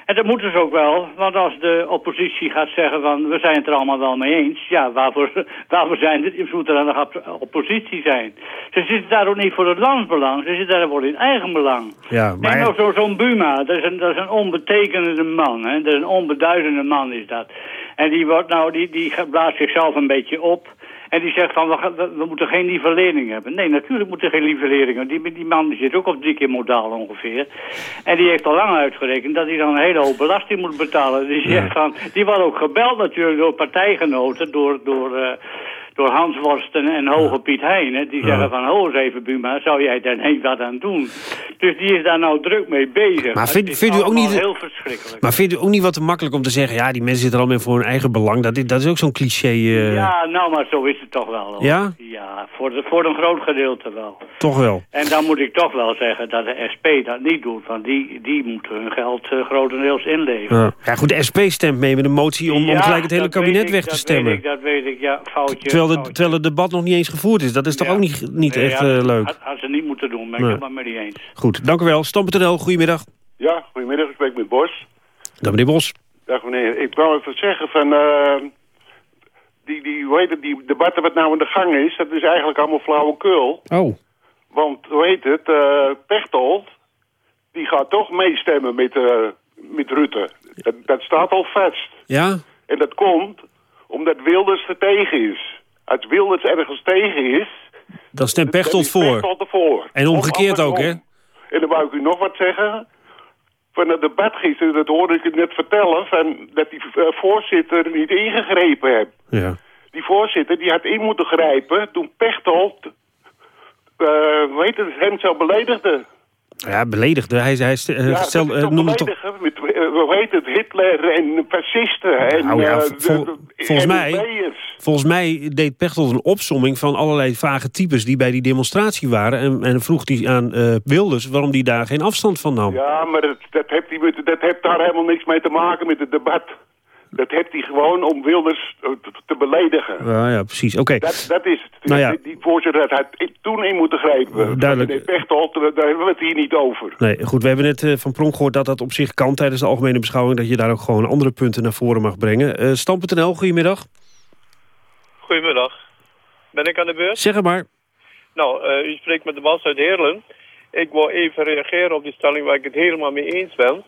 En dat moeten ze ook wel, want als de oppositie gaat zeggen van we zijn het er allemaal wel mee eens, ja, waarvoor, waarvoor zijn het, ze moeten dan nog op- oppositie zijn. Ze zitten daar ook niet voor het landsbelang, ze zitten daar voor in eigen belang. Ja, Neem maar... nou zo- zo'n Buma, dat is, een, dat is een onbetekenende man, hè? dat is een onbeduidende man is dat. En die, wordt nou, die, die blaast zichzelf een beetje op. En die zegt van, we, moeten geen nivellering hebben. Nee, natuurlijk moeten we geen nivellering hebben. Die, die man zit ook op drie keer modaal ongeveer. En die heeft al lang uitgerekend dat hij dan een hele hoop belasting moet betalen. Die, zegt van, die wordt ook gebeld natuurlijk door partijgenoten, door... door eh, door Hans Worsten en Hoge Piet Hein. hè. Die zeggen van, ho eens even Buma, zou jij daar niet wat aan doen? Dus die is daar nou druk mee bezig. Maar vindt- u ook allemaal niet- heel verschrikkelijk. Maar vindt u ook niet wat te makkelijk om te zeggen... ja, die mensen zitten al meer voor hun eigen belang. Dat, is- dat is ook zo'n cliché. eh, Ja, nou, maar zo is het toch wel. Hoor. Ja? Ja, voor, de, voor een groot gedeelte wel. Toch wel. En dan moet ik toch wel zeggen dat de SP dat niet doet. Want die, die moeten hun geld eh, grotendeels inleveren. Ja. ja, goed, de SP stemt mee met een motie om, om gelijk het hele kabinet ik, weg te dat stemmen. Weet ik, dat weet ik, ja, foutje. Terwijl, de, foutje. terwijl het debat nog niet eens gevoerd is. Dat is toch ook niet, niet Nee, echt ja, eh, leuk? Had, had ze niet moeten doen, ben ik met die eens. Goed, dank u wel. Stam.nl, goedemiddag. Ja, goedemiddag, ik spreek met Bos. Dag meneer Bos. Dag meneer, ik wou even zeggen van... eh, die, die, hoe heet het, die debatten wat nou aan de gang is, dat is eigenlijk allemaal flauwekul. Oh. Want, hoe heet het, eh Pechtold, die gaat toch meestemmen met, eh, met Rutte. Dat, dat staat al vast. Ja? En dat komt omdat Wilders er tegen is. Als Wilders ergens tegen is, Dan stemt Pechtold voor. En omgekeerd ook, hè? En dan wou ik u nog wat zeggen. van het debat gisteren, dat hoorde ik net vertellen, van, dat die eh, voorzitter niet ingegrepen heeft. Ja. Die voorzitter die had in moeten grijpen toen Pechtold, uh, weet het, hem zo beledigde. Ja, beledigde. Hij, hij uh, ja, stel, toch noemde toch... beledigen met, hoe heet het, Hitler en fascisten. En, Nou ja, eh, vol- de- de- volgens, mij, volgens mij deed Pechtold een opsomming van allerlei vage types die bij die demonstratie waren. En, en vroeg hij aan eh, Wilders waarom die daar geen afstand van nam. Ja, maar dat, dat, heeft dat heeft daar helemaal niks mee te maken met het debat. Dat heeft hij gewoon om Wilders eh, te, beledigen. Ja, ja precies. Oké. Dat, dat is het. Nou ja. Die, die voorzitter had toen in moeten grijpen. Duidelijk. Meneer Pechtold, daar daar hebben we het hier niet over. Nee, goed, we hebben net eh, van Pronk gehoord dat dat op zich kan tijdens de algemene beschouwing. Dat je daar ook gewoon andere punten naar voren mag brengen. Eh Stam.nl, goedemiddag. Goedemiddag. Ben ik aan de beurt? Zeg het maar. Nou, eh, u spreekt met de Bas uit Heerlen. Ik wil even reageren op die stelling waar ik het helemaal mee eens ben.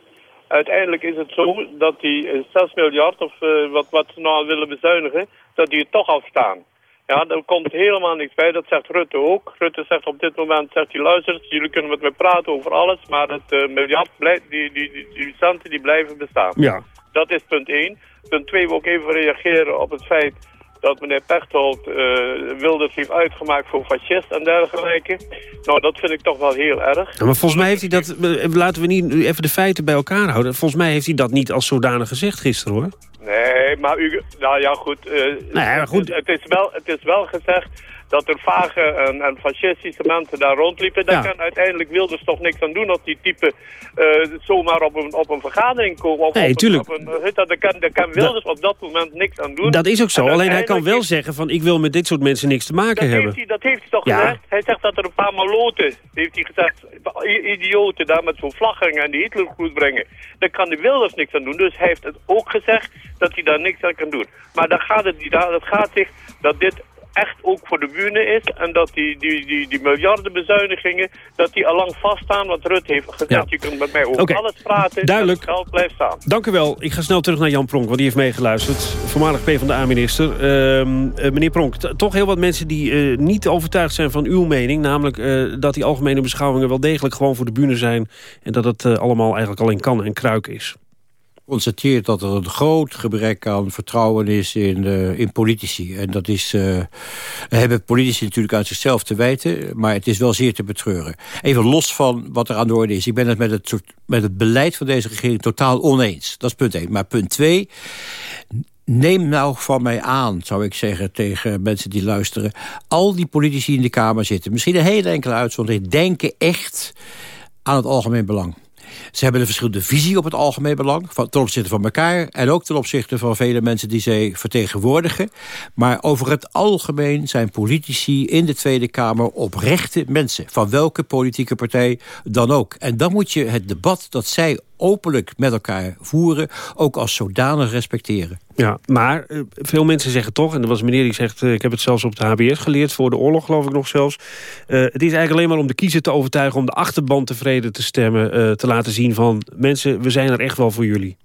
Uiteindelijk is het zo dat die eh, 6 miljard, of eh, wat, wat ze nou willen bezuinigen, dat die er toch afstaan. Ja, er komt helemaal niks bij. Dat zegt Rutte ook. Rutte zegt op dit moment, zegt hij, luister, jullie kunnen met me praten over alles, maar het eh, miljard, blijft, die, die, die, die centen, die blijven bestaan. Ja. Dat is punt 1. Punt 2 wil ik even reageren op het feit dat meneer Pechtold eh Wilders heeft uitgemaakt voor fascist en dergelijke. Nou, dat vind ik toch wel heel erg. Ja, maar volgens mij heeft hij dat... eh, Laten we niet even de feiten bij elkaar houden. Volgens mij heeft hij dat niet als zodanig gezegd gisteren, hoor. Nee, maar u... Nou ja, goed. eh, maar goed. Het, het is wel, het is wel gezegd dat er vage en, en fascistische mensen daar rondliepen. Daar Ja. kan uiteindelijk Wilders toch niks aan doen... als die type eh, zomaar op een, op een vergadering komen. Of Nee, op, tuurlijk. Een, op een, hut. daar, kan, daar kan Wilders op dat moment niks aan doen. Dat is ook zo. En Alleen hij kan wel zeggen van... ik wil met dit soort mensen niks te maken Dat hebben. heeft, hij, dat heeft hij toch Ja. gezegd? Hij zegt dat er een paar maloten, heeft hij gezegd, idioten daar met zo'n vlaggingen en die Hitlergroet brengen. Daar kan de Wilders niks aan doen. Dus hij heeft het ook gezegd dat hij daar niks aan kan doen. Maar dan gaat het, het gaat zich dat dit echt ook voor de bühne is en dat die, die, die, die miljarden bezuinigingen, dat die allang vaststaan. Want Rutte heeft gezegd, Ja. je kunt met mij over alles praten. Duidelijk. En het geld blijft staan. Dank u wel. Ik ga snel terug naar Jan Pronk, want die heeft meegeluisterd. Voormalig PvdA-minister. Ehm eh, meneer Pronk, toch heel wat mensen die eh, niet overtuigd zijn van uw mening. Namelijk eh, dat die algemene beschouwingen wel degelijk gewoon voor de bühne zijn. En dat het allemaal eigenlijk al in kan en kruik is. Constateert dat er een groot gebrek aan vertrouwen is in, eh, in politici. En dat is, eh, hebben politici natuurlijk uit zichzelf te wijten... maar het is wel zeer te betreuren. Even los van wat er aan de orde is. Ik ben het met het, met het beleid van deze regering totaal oneens. Dat is punt één. Maar punt twee... Neem nou van mij aan, zou ik zeggen tegen mensen die luisteren... al die politici in de Kamer zitten, misschien een hele enkele uitzondering... denken echt aan het algemeen belang. Ze hebben een verschillende visie op het algemeen belang... Van, ten opzichte van elkaar en ook ten opzichte van vele mensen die zij vertegenwoordigen. Maar over het algemeen zijn politici in de Tweede Kamer oprechte mensen. Van welke politieke partij dan ook. En dan moet je het debat dat zij openlijk met elkaar voeren... ook als zodanig respecteren. Ja, maar eh, veel mensen zeggen toch, en er was een meneer die zegt... eh, ik heb het zelfs op de HBS geleerd, voor de oorlog geloof ik nog zelfs... eh, het is eigenlijk alleen maar om de kiezer te overtuigen... om de achterban tevreden te stemmen, te laten zien van... mensen, we zijn er echt wel voor jullie.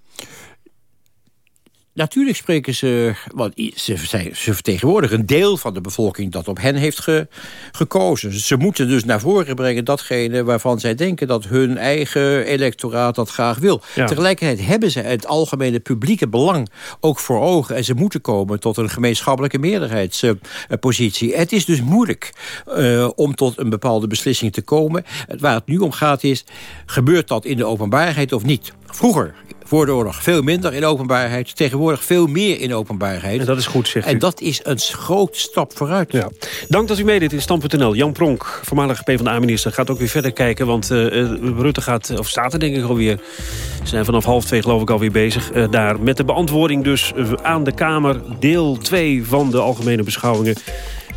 Natuurlijk spreken ze, want ze, ze vertegenwoordigen een deel van de bevolking dat op hen heeft ge- gekozen. Ze moeten dus naar voren brengen datgene waarvan zij denken dat hun eigen electoraat dat graag wil. Ja. Tegelijkertijd hebben ze het algemene publieke belang ook voor ogen en ze moeten komen tot een gemeenschappelijke meerderheidspositie. het is dus moeilijk eh, om tot een bepaalde beslissing te komen. Waar het nu om gaat is, gebeurt dat in de openbaarheid of niet? Vroeger, voor de oorlog, veel minder in openbaarheid. Tegenwoordig veel meer in openbaarheid. En dat is goed, zegt En u. dat is een grote stap vooruit. Ja. Dank dat u meedeed in Stam.nl. Jan Pronk, voormalig PvdA-minister, gaat ook weer verder kijken. Want eh, eh, Rutte gaat, of staat er denk ik alweer... Ze zijn vanaf half twee geloof ik alweer bezig eh, daar. Met de beantwoording dus aan de Kamer. Deel 2 van de algemene beschouwingen.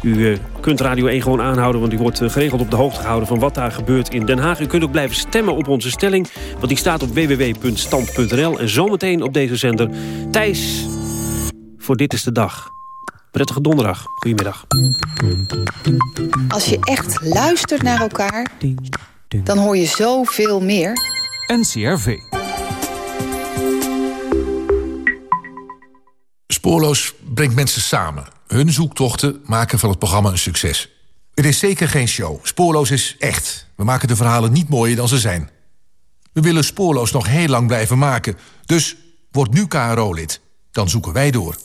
U eh, kunt Radio 1 gewoon aanhouden, want u wordt eh, geregeld op de hoogte gehouden van wat daar gebeurt in Den Haag. U kunt ook blijven stemmen op onze stelling, want die staat op www.stand.nl. En zometeen op deze zender Thijs voor Dit is de Dag. Prettige donderdag. Goedemiddag. Als je echt luistert naar elkaar, dan hoor je zoveel meer. NCRV. Spoorloos brengt mensen samen. Hun zoektochten maken van het programma een succes. Het is zeker geen show. Spoorloos is echt. We maken de verhalen niet mooier dan ze zijn. We willen Spoorloos nog heel lang blijven maken. Dus word nu KRO-lid. Dan zoeken wij door.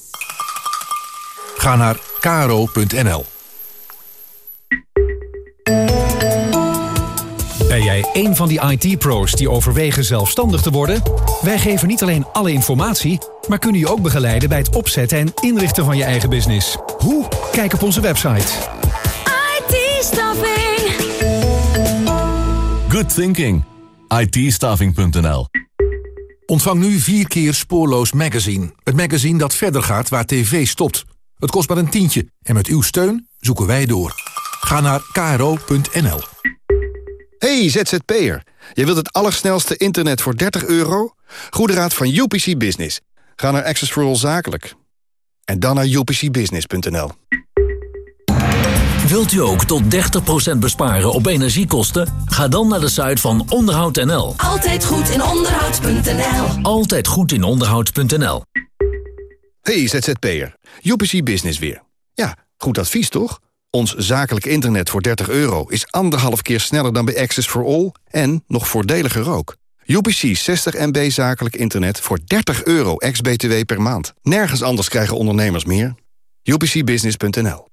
Ga naar kro.nl. Ben jij een van die IT-pro's die overwegen zelfstandig te worden? Wij geven niet alleen alle informatie, maar kunnen je ook begeleiden bij het opzetten en inrichten van je eigen business. Hoe? Kijk op onze website. IT-staffing. Good thinking. it Ontvang nu vier keer Spoorloos Magazine. Het magazine dat verder gaat waar tv stopt. Het kost maar een tientje en met uw steun zoeken wij door. Ga naar kro.nl. Hey ZZP'er, je wilt het allersnelste internet voor 30 euro? Goede raad van UPC Business. Ga naar Access for All Zakelijk. En dan naar upcbusiness.nl. Wilt u ook tot 30% besparen op energiekosten? Ga dan naar de site van onderhoud.nl. Altijd goed in onderhoud.nl. Altijd goed in onderhoud.nl. Hey ZZP'er, UPC Business weer. Ja, goed advies toch? Ons zakelijk internet voor 30 euro is anderhalf keer sneller dan bij Access for All... en nog voordeliger ook. UPC 60 MB zakelijk internet voor 30 euro ex-BTW per maand. Nergens anders krijgen ondernemers meer. UPCbusiness.nl